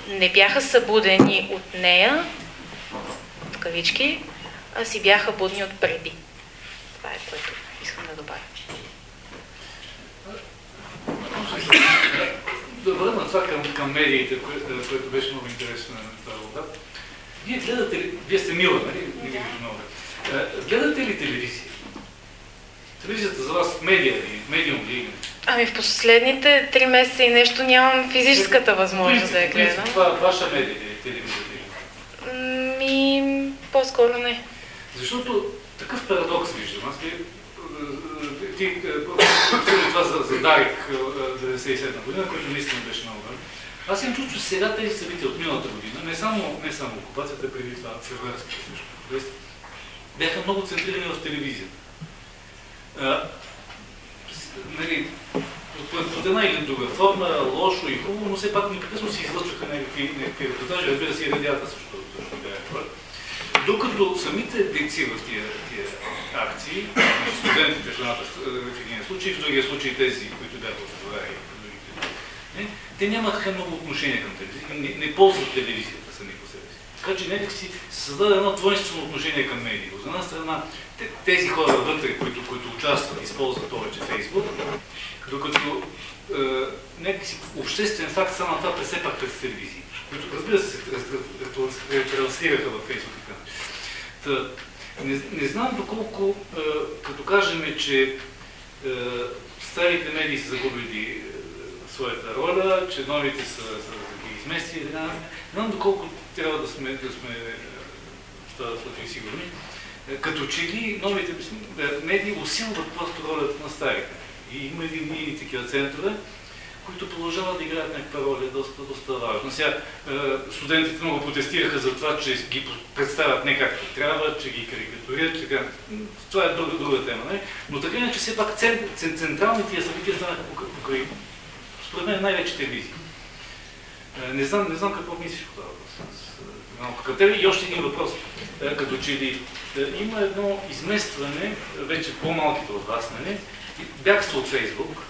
не бяха събудени от нея, в кавички, а си бяха будни от преди. Това е което искам да добавя да върна това към, към медиите, което, което беше много интересно на това вода. Вие гледате ли, вие сте мила, нали? Не ви много. Гледате ли телевизия? Телевизията за вас медия ли? Медиум ли? Ами в последните три месеца и нещо нямам физическата възможност да я гледам. Това ваша медия ли? Телевизия? Ми, по-скоро не. Защото такъв парадокс виждам. Аз ти е, това за, за Дарик 97 е, година, който наистина беше много добър. Аз имам чувство, че сега тези събития от миналата година, не само, не само окупацията, преди това февралското също, бяха много центрирани в телевизията. Нали, под една или друга форма, лошо и хубаво, но все пак непрекъснато си излъчваха някакви, репортажи, разбира се и радията също, също бяха докато самите дейци в тия, тия акции, студентите в едната в един случай, в другия случай тези, които бяха в България те нямаха много отношение към телевизията, не, не ползват телевизията сами по себе си. Така че някак си се създаде едно двойствено отношение към медиите. От една страна тези хора вътре, които, които участват, използват повече Фейсбук, докато е, някакси обществен факт само това през все пак през телевизии, които разбира се се транслираха във Фейсбук Та, не, не знам доколко, е, като кажем, че е, старите медии са загубили е, своята роля, че новите са, са ги изместили, не знам доколко трябва да сме, да сме в това случай сигурни. Като че ли новите медии усилват просто ролята на старите. И има и такива центрове, които продължават да играят някаква роля, доста, доста важна. Сега е, студентите много протестираха за това, че ги представят не както трябва, че ги карикатурят, че това е друга, друга тема. Не? Но така иначе все пак централните тия събития станаха покрай, според мен най-вече телевизия. Е, не знам, не знам какво мислиш по това въпрос. И още един въпрос. Е, като че ли е, има едно изместване, вече по-малките от вас, нали? бягство от Фейсбук,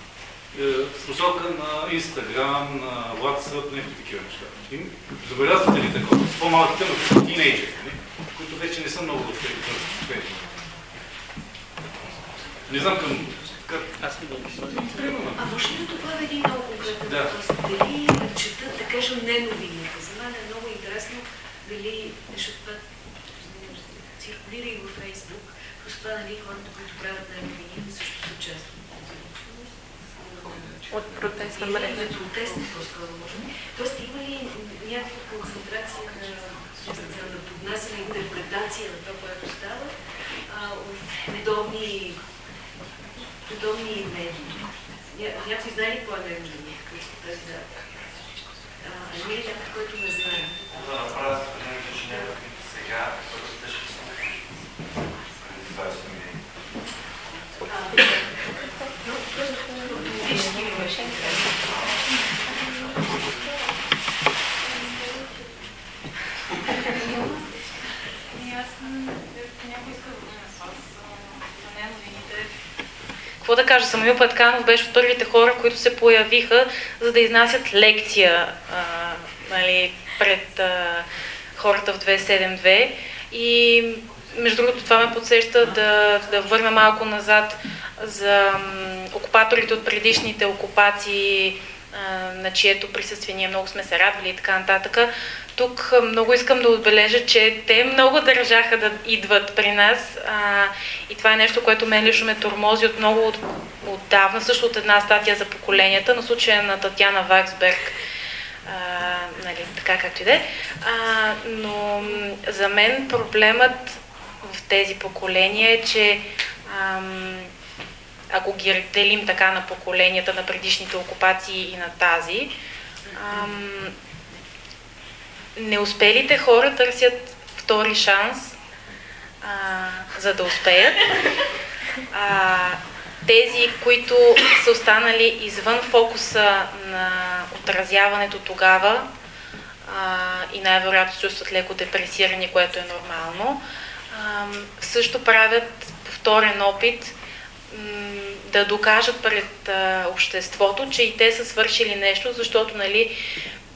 е, в посока на Инстаграм, на WhatsApp, някакви такива неща. Забелязвате ли такова? По-малките, но като тинейджери, нали? които вече не са много в Фейсбук. Не знам към... Как... Аз не да А може ли да добавя един много конкретен Да. въпрос? Дали четат, да кажем, не новините? За мен е много интересно дали, защото циркулира и във Фейсбук, просто това нали, хората, които правят не новини, също са част От протестна Или мрежа. на протестни по-скоро, може би. Тоест има ли някаква концентрация на, на поднасяне, интерпретация на това, което става а, в подобни, подобни медии? Ня- Някой знае ли кой е медии? Тази дата? А, Има ли някой, който не знае? Да направя споделение, че някакви сега, първо сте ще преди 20 години. Какво да кажа, Самуил Петканов беше от първите хора, които се появиха, за да изнасят лекция а, нали, пред а, хората в 272. И между другото това ме подсеща да, да върна малко назад за окупаторите от предишните окупации, на чието присъствие ние много сме се радвали и така нататък. Тук много искам да отбележа, че те много държаха да идват при нас а, и това е нещо, което мен лично ме тормози от много от, отдавна, също от една статия за поколенията, на случая на Татьяна Ваксберг, а, нали, така както и да е. Но за мен проблемът в тези поколения е, че ам, ако ги делим така на поколенията на предишните окупации и на тази, ам, неуспелите хора търсят втори шанс, а, за да успеят. А, тези, които са останали извън фокуса на отразяването тогава а, и най-вероятно се чувстват леко депресирани, което е нормално, а, също правят повторен опит да докажат пред а, обществото, че и те са свършили нещо, защото нали,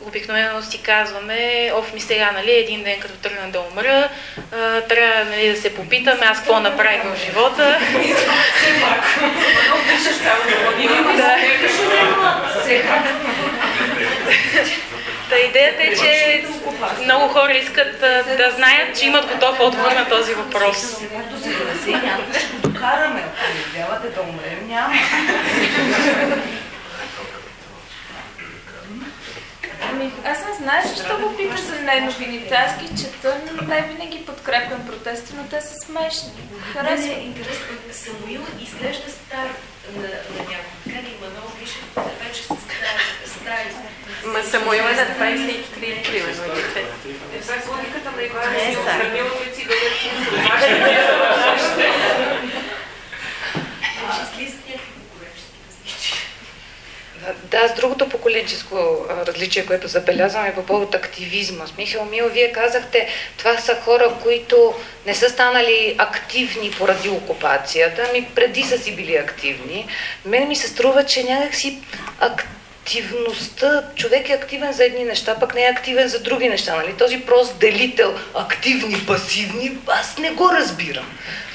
обикновено си казваме, оф ми сега, нали, един ден като тръгна да умра, а, трябва нали, да се попитаме аз какво направих в живота. Да. Та идеята е, че много хора искат а, да знаят, че имат готов отговор на този въпрос. Докараме. Ако не вярвате да умрем, няма. Ами, аз не знаеш, защо го питаш за не новините. Аз ги чета, но не винаги подкрепям протести, но те са смешни. Не, не, Харесвам. интересно. Самуил изглежда стар на, на някой. Така ли Манол Бишев вече. Ма Самуил е на 23, примерно. или Е, това е логиката на Иван. Си поколенчески различия. Да, с другото поколенческо различие, което забелязвам е по повод активизма. Смисъл, Мил, вие казахте, това са хора, които не са станали активни поради окупацията, ами преди са си били активни. Мен ми се струва, че някакси активността, човек е активен за едни неща, пък не е активен за други неща. Нали? Този прост делител, активни, пасивни, аз не го разбирам.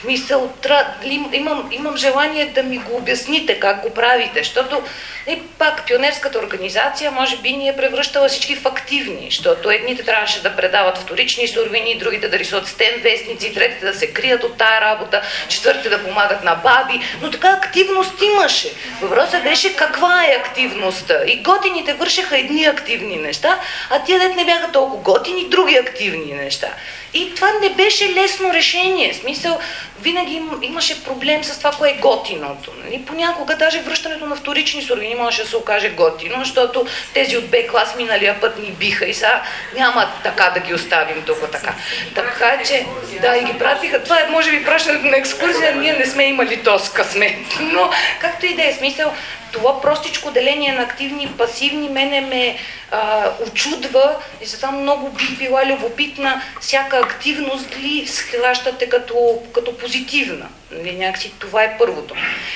Мисъл, тра, им, имам, имам желание да ми го обясните как го правите, защото и пак пионерската организация може би ни е превръщала всички в активни, защото едните трябваше да предават вторични суровини, другите да рисуват стен вестници, третите да се крият от тая работа, четвъртите да помагат на баби, но така активност имаше. Въпросът беше каква е активността. И готините вършеха едни активни неща, а тия дет не бяха толкова готини, други активни неща. И това не беше лесно решение. В смисъл, винаги им, имаше проблем с това, кое е готиното. Нали? Понякога даже връщането на вторични суровини можеше да се окаже готино, защото тези от Б клас миналия път ни биха и сега няма така да ги оставим тук така. Така че, да, и ги пратиха. Това е, може би, пращането на екскурзия, ние не сме имали този късмет. Но, както и да е смисъл, това простичко деление на активни и пасивни мене ме а, очудва и затова много бих била любопитна всяка активност ли схващате като, като позитивна. Нали, някакси това е първото.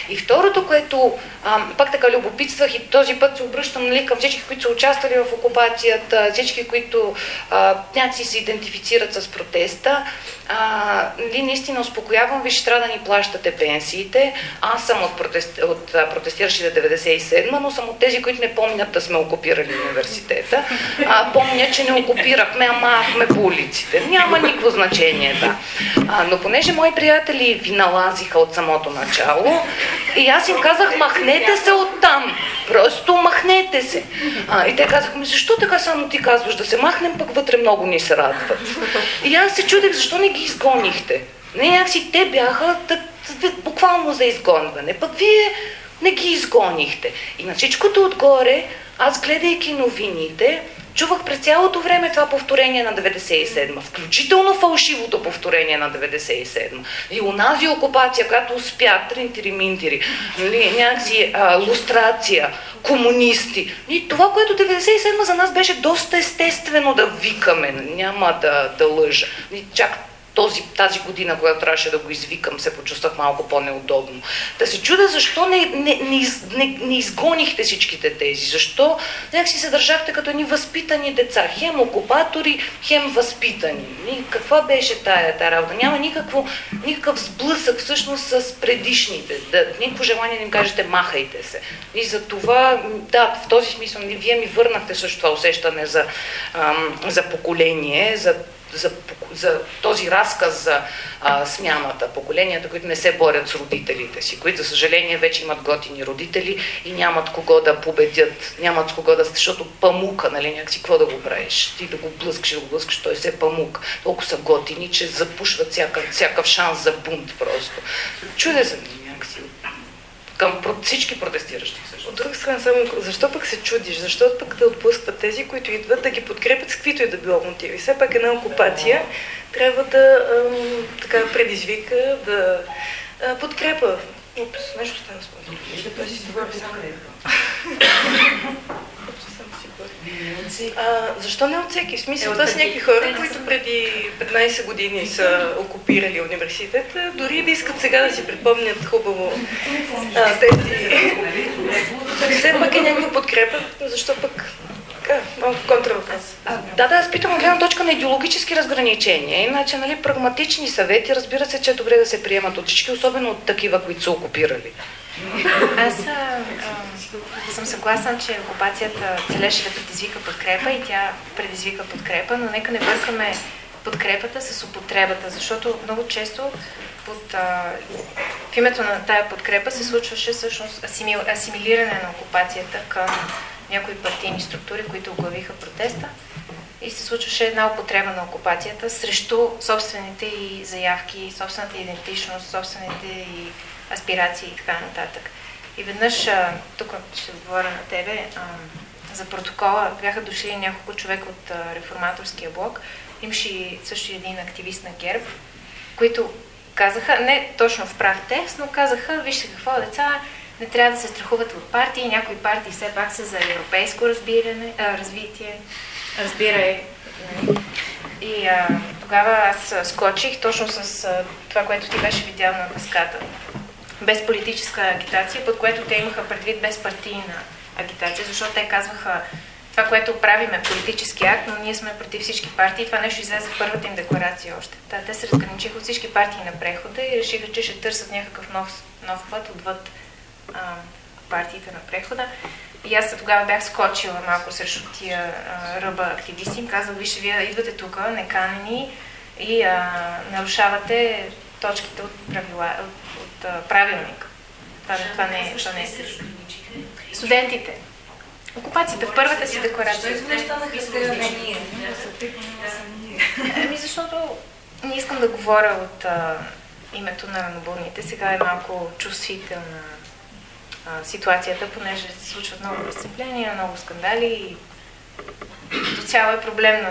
И второто, което а, пак така любопитствах и този път се обръщам нали, към всички, които са участвали в окупацията, всички, които а, някакси се идентифицират с протеста. А, нали, наистина успокоявам ви, ще трябва да ни плащате пенсиите. Аз съм от, протест, от протестиращите 97, но съм от тези, които не помнят да сме окупирали университета. А, помня, че не окупирахме, а махме по улиците. Няма никакво значение, да. А, но понеже мои приятели ви налазиха от самото начало, и аз им казах, махнете се оттам. Просто махнете се. А, и те казаха ми, защо така само ти казваш да се махнем, пък вътре много ни се радват. И аз се чудех, защо не ги изгонихте. Не, някакси те бяха так, буквално за изгонване. Пък вие не ги изгонихте. И на всичкото отгоре, аз гледайки новините, чувах през цялото време това повторение на 97 включително фалшивото повторение на 97 И онази окупация, която успя, тринтири-минтири, нали, някакси а, лустрация, комунисти. И това, което 97 за нас беше доста естествено да викаме, няма да, да лъжа. И чак този, тази година, когато трябваше да го извикам, се почувствах малко по-неудобно. Да се чуда защо не, не, не, не, не изгонихте всичките тези, защо някак си се държахте като ни възпитани деца, хем окупатори, хем възпитани. И каква беше тая, тая работа? Няма никакво, никакъв сблъсък всъщност с предишните. Да, никакво желание да им кажете махайте се. И за това, да, в този смисъл, вие ми върнахте също това усещане за, ам, за поколение, за за, за този разказ за а, смяната, поколенията, които не се борят с родителите си, които, за съжаление, вече имат готини родители и нямат кого да победят, нямат кого да... Защото памука, нали, някакси, какво да го правиш? Ти да го блъскаш, да го блъскаш, той се памук. Толкова са готини, че запушват всякакъв, шанс за бунт просто. Чуде се някакси към всички протестиращи. От друга страна, само защо пък се чудиш? Защо пък да отпускат тези, които идват да ги подкрепят с каквито и да било мотиви? Все пак една окупация трябва да ам, така предизвика, да а, подкрепа. Упс, нещо става с Да той си говори само а, защо не от всеки? В смисъл, е, това са някакви хора, които преди 15 години са окупирали университета, дори да искат сега да си припомнят хубаво а, тези... Все пак е някаква подкрепа, защо пък малко контравъпрос. Да, да, аз питам от гледна точка на идеологически разграничения. Иначе, нали, прагматични съвети, разбира се, че е добре да се приемат от всички, особено от такива, които са окупирали. Аз а, а, съм съгласна, че окупацията целеше да предизвика подкрепа и тя предизвика подкрепа, но нека не бъркаме подкрепата с употребата, защото много често под, а, в името на тая подкрепа се случваше всъщност асимил, асимилиране на окупацията към някои партийни структури, които оглавиха протеста и се случваше една употреба на окупацията срещу собствените и заявки, собствената идентичност, собствените и аспирации и така нататък. И веднъж, тук ще отговоря на тебе, за протокола. Бяха дошли няколко човека от реформаторския блок, имаше също един активист на ГЕРБ, които казаха, не точно в прав текст, но казаха, вижте какво деца, не трябва да се страхуват от партии, някои партии все пак са за европейско разбиране, а, развитие, разбирай. И а, тогава аз скочих точно с а, това, което ти беше видял на дъската без политическа агитация, под което те имаха предвид безпартийна агитация, защото те казваха това, което правим е политически акт, но ние сме против всички партии. Това нещо излезе в първата им декларация още. Та, те се разграничиха от всички партии на прехода и решиха, че ще търсят някакъв нов, нов път отвъд а, партиите на прехода. И аз тогава бях скочила малко срещу тия а, ръба активисти. Им казах, вижте, вие идвате тук, неканени и а, нарушавате точките от правила, от от правилник. Това, това не е. Това не е. Студентите. Окупацията в първата си декларация. Защо станаха сега ние? Ами защото не искам да говоря от а, името на ранобудните. Сега е малко чувствителна а, ситуацията, понеже се случват много престъпления, много скандали и до цяло е проблемно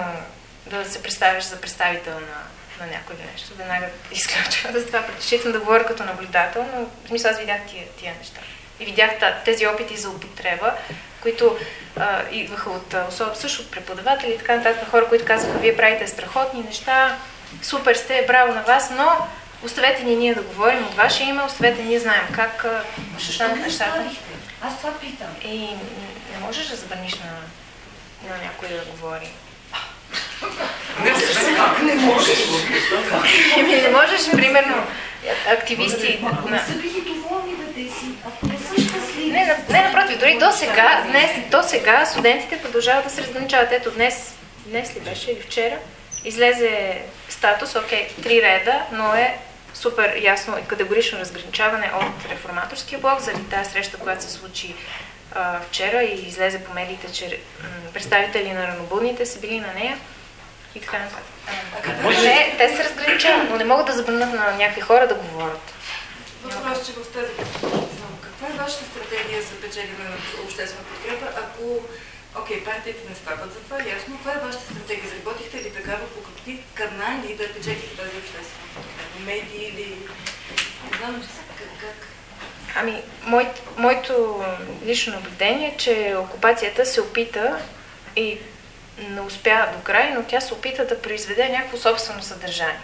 да се представиш за представител на на някой нещо, веднага изключва. За това предпочитам да говоря като наблюдател, но в смисъл аз видях тия, тия неща. И видях тези опити за употреба, които а, идваха от, особено също от преподаватели и така нататък, хора, които казаха, вие правите страхотни неща, супер сте, браво на вас, но оставете ни ние да говорим от ваше име, оставете ние знаем как ще станат нещата. Аз това питам. И не можеш да забраниш на, на някой да говори. Не можеш. Еми не можеш, примерно, активисти... Не са били доволни да те си, ако не са щастливи. Не, не, напротив, дори до сега, днес, до сега студентите продължават да се разграничават. Ето днес, днес ли беше или вчера, излезе статус, окей, три реда, но е супер ясно и категорично разграничаване от реформаторския блок заради тази среща, която се случи а, вчера и излезе по медиите, че представители на ранобудните са били на нея и така нататък. Не, те се разграничават, но не могат да забранят на някакви хора да говорят. Въпрос, че в тази каква е вашата стратегия за печелене на обществена подкрепа, ако Окей, партиите не стават за това, ясно. Каква е вашата стратегия? Заработихте ли такава по какви канали да печелите тази обществена подкрепа? Медии или... Не знам как, как... Ами, мой, моето лично наблюдение е, че окупацията се опита и не успя до край, но тя се опита да произведе някакво собствено съдържание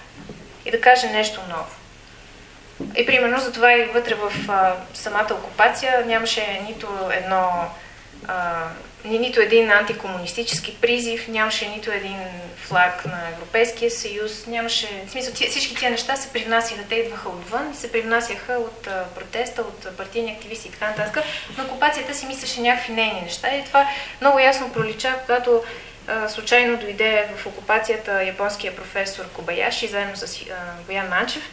и да каже нещо ново. И примерно затова и вътре в а, самата окупация нямаше нито едно а, ни, нито един антикомунистически призив, нямаше нито един флаг на Европейския съюз, нямаше... В смисъл, всички тия неща се привнасяха, те идваха отвън и се привнасяха от а, протеста, от партийни активисти и така нататък. Но окупацията си мислеше някакви нейни неща и това много ясно пролича, когато случайно дойде в окупацията японския професор Кобаяши, заедно с Боян Манчев.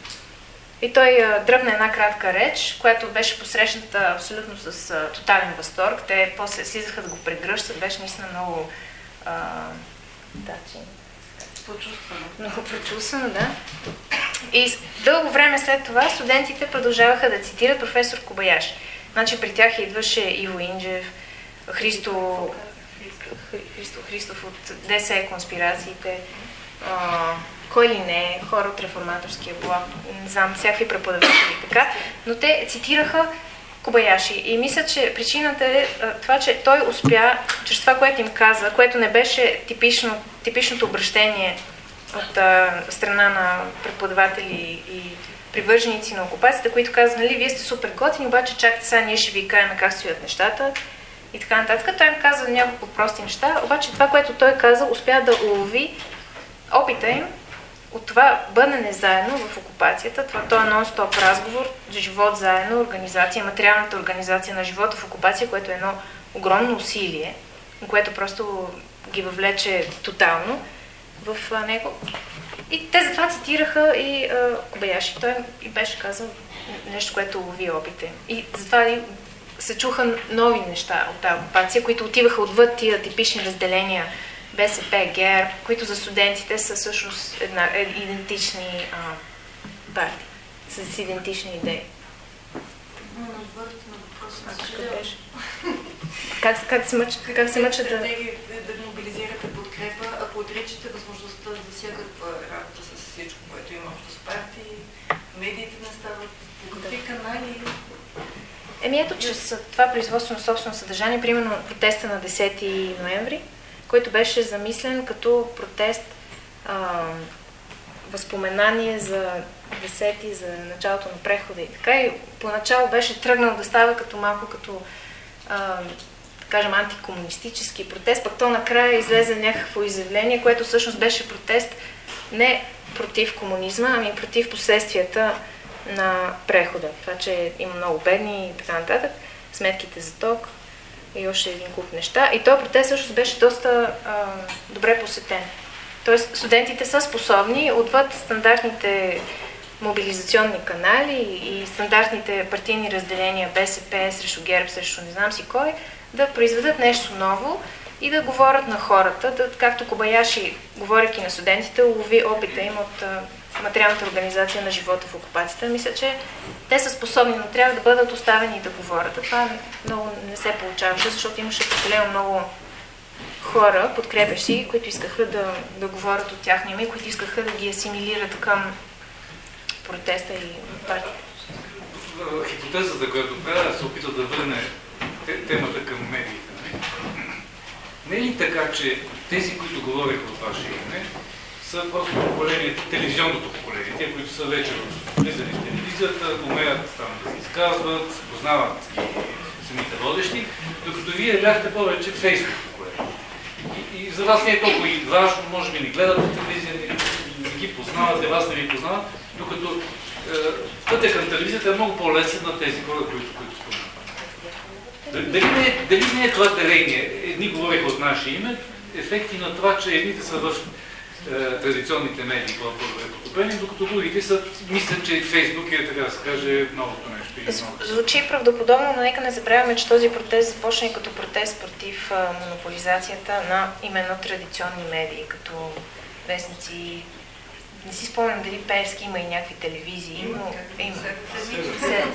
И той дръпна една кратка реч, която беше посрещната абсолютно с тотален възторг. Те после слизаха да го прегръщат, беше наистина много... А, да, че... Почувствано. Много прочувствано, да. И дълго време след това студентите продължаваха да цитират професор Кобаяш. Значи при тях идваше Иво Инджев, Христо, Христо Христов от ДСЕ конспирациите, а, кой ли не, хора от реформаторския блок, не знам, всякакви преподаватели така, но те цитираха Кобаяши. И мисля, че причината е а, това, че той успя, чрез това, което им каза, което не беше типично, типичното обращение от а, страна на преподаватели и привърженици на окупацията, които казват, нали, вие сте супер готини, обаче чакайте сега, ние ще ви кажем как стоят нещата и така нататък. Той им каза няколко прости неща, обаче това, което той каза, успя да улови опита им от това бъдене заедно в окупацията, това то е нон-стоп разговор, живот заедно, организация, материалната организация на живота в окупация, което е едно огромно усилие, което просто ги въвлече тотално в него. И те затова цитираха и Кобаяши. Той и беше казал нещо, което лови опите. И затова се чуха нови неща от тази окупация, които отиваха отвъд тия типични разделения БСП, ГЕР, които за студентите са всъщност една, е, идентични а, партии, с идентични идеи. Как, как, се мъч, как се мъчат да... да мобилизирате подкрепа, ако отричате възможността за всякаква работа с всичко, което има общо с партии, медиите не стават, по какви канали? Еми ето, чрез това производство на собствено съдържание, примерно протеста на 10 ноември, който беше замислен като протест, а, възпоменание за десети, за началото на прехода и така. И поначало беше тръгнал да става като малко като, а, да кажем, антикомунистически протест, пък то накрая излезе някакво изявление, което всъщност беше протест не против комунизма, ами против последствията на прехода. Това, че има много бедни и така нататък, сметките за ток, и още един куп неща. И този протест също беше доста а, добре посетен. Тоест студентите са способни отвъд стандартните мобилизационни канали и стандартните партийни разделения БСП срещу ГЕРБ, срещу не знам си кой, да произведат нещо ново и да говорят на хората, да, както Кобаяши, говоряки на студентите, улови опита им от материалната организация на живота в окупацията. Мисля, че те са способни, но трябва да бъдат оставени да говорят. Това много не се получаваше, защото имаше прекалено много хора, подкрепящи, които искаха да, да говорят от тяхния име, които искаха да ги асимилират към протеста и партията. хипотезата, която правя, се опита да върне темата към медиите. Не е ли така, че тези, които говориха от ваше име, са просто поколението, телевизионното поколение, те, които са вече влизали в телевизията, умеят там да се изказват, познават ги самите водещи, докато вие бяхте повече Фейсбук поколение. И, и за вас не е толкова и важно, може би не гледате телевизия, не, не ги познавате, вас не ви познават, докато е, пътя към телевизията е много по-лесен на тези хора, които, които споменават. Дали не, е, дали не е това деление? Едни говориха от наше име, ефекти на това, че едните са в традиционните медии по-добре потопени, докато другите са, мислят, че Фейсбук е, така да се каже, новото нещо. Звучи правдоподобно, но нека не забравяме, че този протест започна и като протест против монополизацията на именно традиционни медии, като вестници. Не си спомням дали Перски има и някакви телевизии, но има.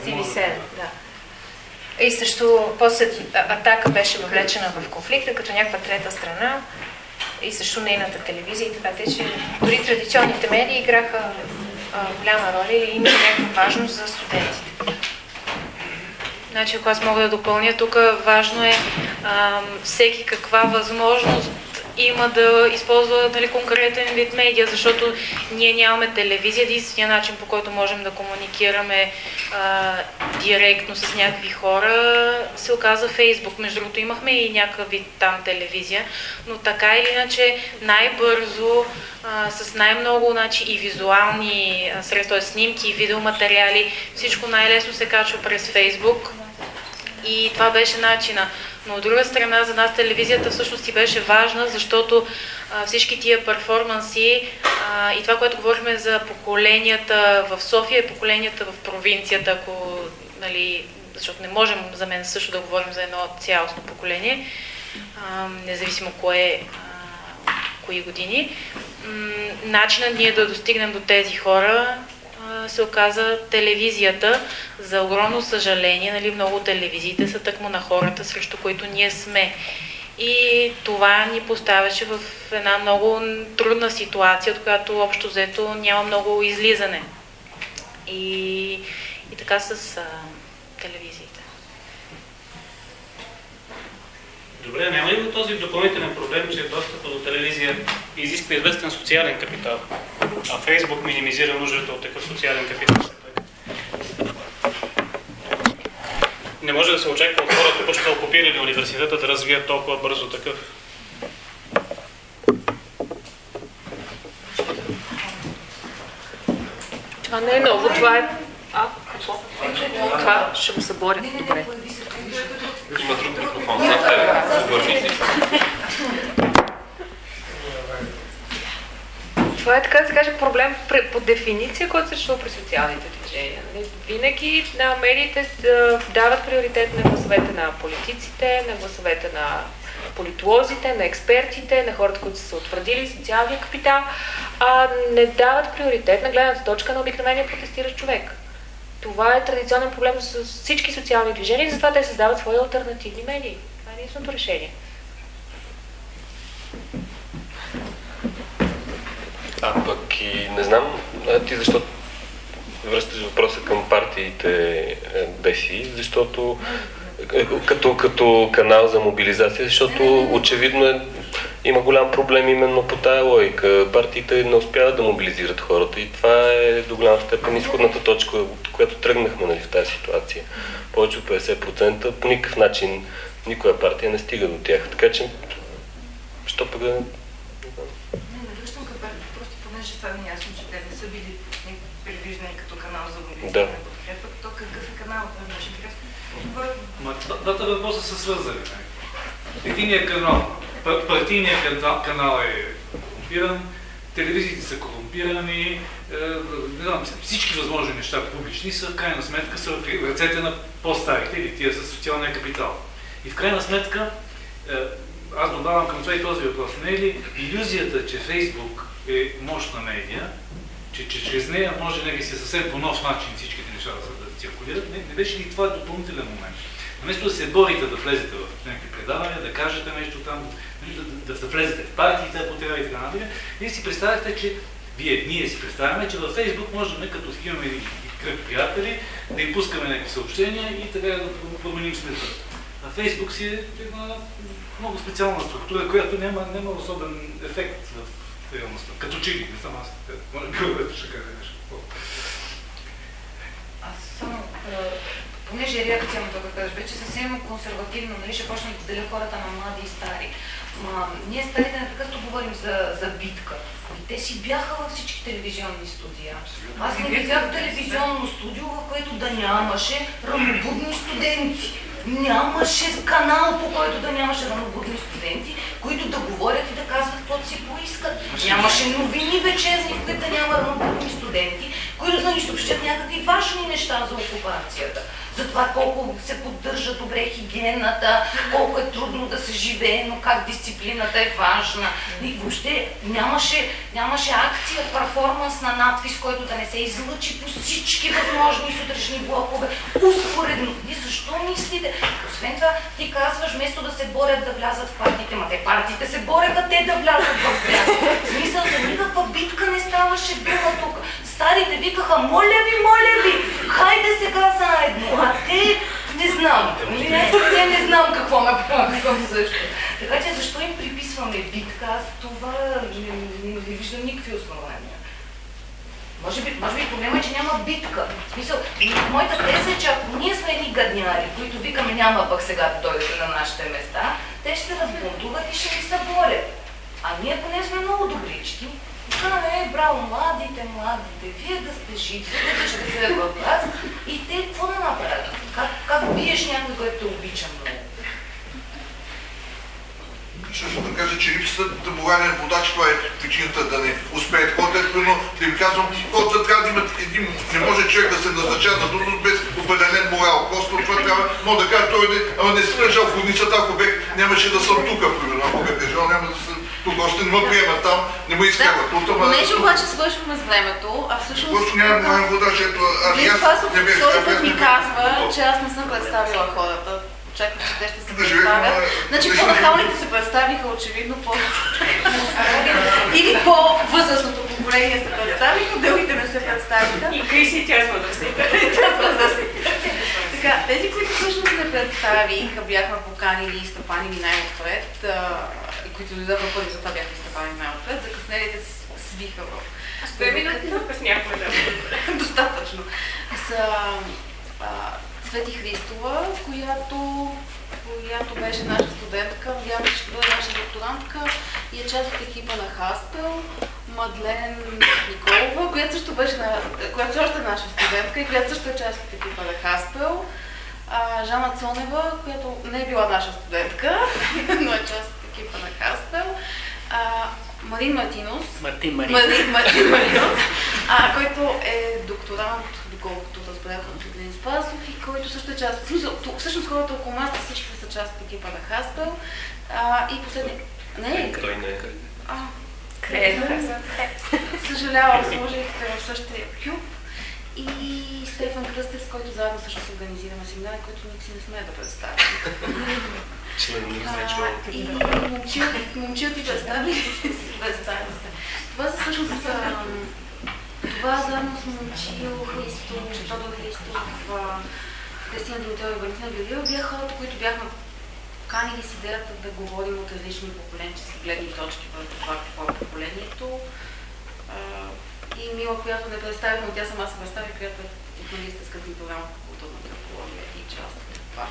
TV7, да. И също после Атака беше въвлечена в конфликта като някаква трета страна и също нейната телевизия и така. Те, че дори традиционните медии играха а, голяма роля или имаха някаква важност за студентите. Значи, ако аз мога да допълня, тук важно е а, всеки каква възможност има да използва нали, конкретен вид медия, защото ние нямаме телевизия. Единственият начин, по който можем да комуникираме а, директно с някакви хора, се оказа Фейсбук. Между другото, имахме и някакъв вид там телевизия, но така или иначе най-бързо, с най-много значи, и визуални средства, снимки, и видеоматериали, всичко най-лесно се качва през Фейсбук. И това беше начина. Но от друга страна за нас телевизията всъщност и беше важна, защото а, всички тия перформанси а, и това, което говорихме за поколенията в София и поколенията в провинцията, ако, нали, защото не можем за мен също да говорим за едно цялостно поколение, а, независимо кое, а, кои години. Начинът ние да достигнем до тези хора се оказа телевизията. За огромно съжаление, нали, много телевизиите са тъкмо на хората, срещу които ние сме. И това ни поставяше в една много трудна ситуация, от която общо взето няма много излизане. И, и така с а, телевизиите. Добре, няма ли този допълнителен проблем, че достъпа до телевизия изисква известен социален капитал, а Фейсбук минимизира нуждата от такъв социален капитал? Не може да се очаква от хората, които са окупирали университета, да развият толкова бързо такъв. Това не е ново, това е... А, какво? Това ще го съборя. Добре. Има друг микрофон. Обърни. Това е така да се каже проблем по дефиниция, който съществува при социалните движения. Нали? Винаги на медиите дават приоритет на гласовете на политиците, на гласовете на политолозите, на експертите, на хората, които са се утвърдили социалния капитал, а не дават приоритет на гледната точка на обикновения протестиращ човек. Това е традиционен проблем с всички социални движения и затова те създават свои альтернативни медии. Това е единственото решение. А пък и не знам, ти защо връщаш въпроса към партиите БСИ, защото е, като, като канал за мобилизация, защото очевидно е, има голям проблем именно по тая логика. Партиите не успяват да мобилизират хората и това е до голяма степен изходната точка, от която тръгнахме нали, в тази ситуация. Повече от 50% по никакъв начин никоя партия не стига до тях. Така че, що пък да... Не, не връщам към партията, понеже стана ясно, че те не са били предвиждани като канал за мобилизиране да. подкрепа, то какъв е каналът на нашия Двата въпроса са свързани. Единият канал, партийният канал, канал е корумпиран, телевизиите са корумпирани, е, не знам, всички възможни неща публични са в крайна сметка са в ръцете на по-старите или тия с социалния капитал. И в крайна сметка, е, аз добавям към това и този въпрос, не е ли иллюзията, че Фейсбук е мощна медия, че, че чрез нея може да си съвсем по нов начин всичките неща да, да циркулират, не, не беше ли това допълнителен момент? Вместо да се борите да влезете в някакви предавания, да кажете нещо там, да, да, да влезете в партиите, ако трябва и така нататък, вие си представяте, че вие, ние си представяме, че във Фейсбук можем, като имаме един кръг приятели, да им пускаме някакви съобщения и така да променим света. А Фейсбук си е една много специална структура, която няма, няма особен ефект в реалността. Като че ли, не съм аз. Може би ще кажа нещо. Аз само, понеже е реакция на това, което кажеш, вече съвсем консервативно, нали, ще почнем да деля хората на млади и стари. Ма, ние старите непрекъснато говорим за, за битка. И те си бяха във всички телевизионни студия. Аз не видях телевизионно студио, в което да нямаше ранобудни студенти. Нямаше канал, по който да нямаше ранобудни студенти, които да говорят и да казват каквото си поискат. Нямаше новини вечерни, в които няма ранобудни студенти, които да ни съобщат някакви важни неща за окупацията за това колко се поддържа добре хигиената, колко е трудно да се живее, но как дисциплината е важна. И въобще нямаше, нямаше акция, перформанс на надпис, който да не се излъчи по всички възможни сутрешни блокове. Успоредно. И защо мислите? Освен това, ти казваш, вместо да се борят да влязат в партиите, ма те партиите се бореха те да влязат в тях. Смисъл за никаква битка не ставаше дума тук. Старите викаха, моля ви, моля ви, хайде сега заедно. А те не знам. Нали, не, те не знам какво направиха също. Така че защо им приписваме битка? Аз това не, не, не виждам никакви основания. Може би, може би проблема е, че няма битка. В смисъл, моята теза е, че ако ние сме едни гадняри, които викаме няма пък сега да дойдете на нашите места, те ще се разбунтуват и ще ни се борят. А ние поне сме много добрички, а, е, браво, младите, младите, вие да сте живи, да ще се във вас и те какво да направят? Как, как биеш някой, който те обича много? Също да кажа, че липсата морален водач, това е причината да не успеят хората. Примерно, да ви казвам, хората трябва да имат един, не може човек да се назначава на длъжност без определен морал. Просто това трябва, мога да кажа, той не, ама не съм лежал в ходницата, ако бех, нямаше да съм тук, примерно, ако бех лежал, няма да съм тук, още не ме приемат там, не ме изкарват. Да, понеже обаче свършваме с времето, а всъщност... Просто няма морален водач, ето, аз не бях, втори път ми казва, че аз не съм представила хората очаквах, че те ще се представят. Значи по-нахалните се представиха очевидно по Или по-възрастното поколение се представиха, другите не се представиха. И Криси и тя с Така, тези, които всъщност не представиха, бяхме поканили и стъпанили най-отпред, които дойдоха първи, затова бяха изтъпани най-отпред, закъснелите се свиха в... Две минути закъсняхме да. Достатъчно. Са Свети Христова, която, която беше наша студентка, надявам ще бъде наша докторантка и е част от екипа на Хаспел, Мадлен Николова, която също беше на, която също е наша студентка и която също е част от екипа на Хаспел. А, Жана Цонева, която не е била наша студентка, но е част от екипа на Хаспел. А, Марин Мартинус. Мартин Марин. Марин, Мартин Маринус, а, който е докторант, доколкото разбрах от Лин Спасов и който също е част. Смисъл, всъщност хората около нас всички са част от екипа на Хаспел. А, и последния. Не. Той не е. А, къде Съжалявам, сложихте в същия кюб. И Стефан Кръстев, с който заедно също се организираме семинар, който никак си не сме да представим. и момчил ти представи представи се. Това са всъщност това заедно с момчил Христо, Тодор Христов, Кристина Димитрова и Валентина Георгиева бяха хората, които бяхме канили с идеята да говорим от различни поколенчески гледни точки върху това какво е поколението и Мила, която не представих, но тя сама се представи, която е магистрската ни програма по културна антропология и част от това.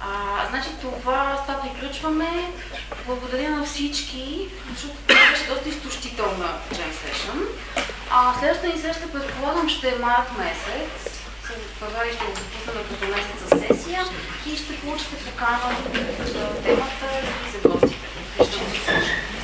А, значи това, с приключваме. Благодаря на всички, защото това беше доста изтощителна Jam Session. А следващата ни среща, предполагам, ще е март месец. Февруари ще го запуснем като месеца сесия и ще получите покана за темата и за гостите. Виждам се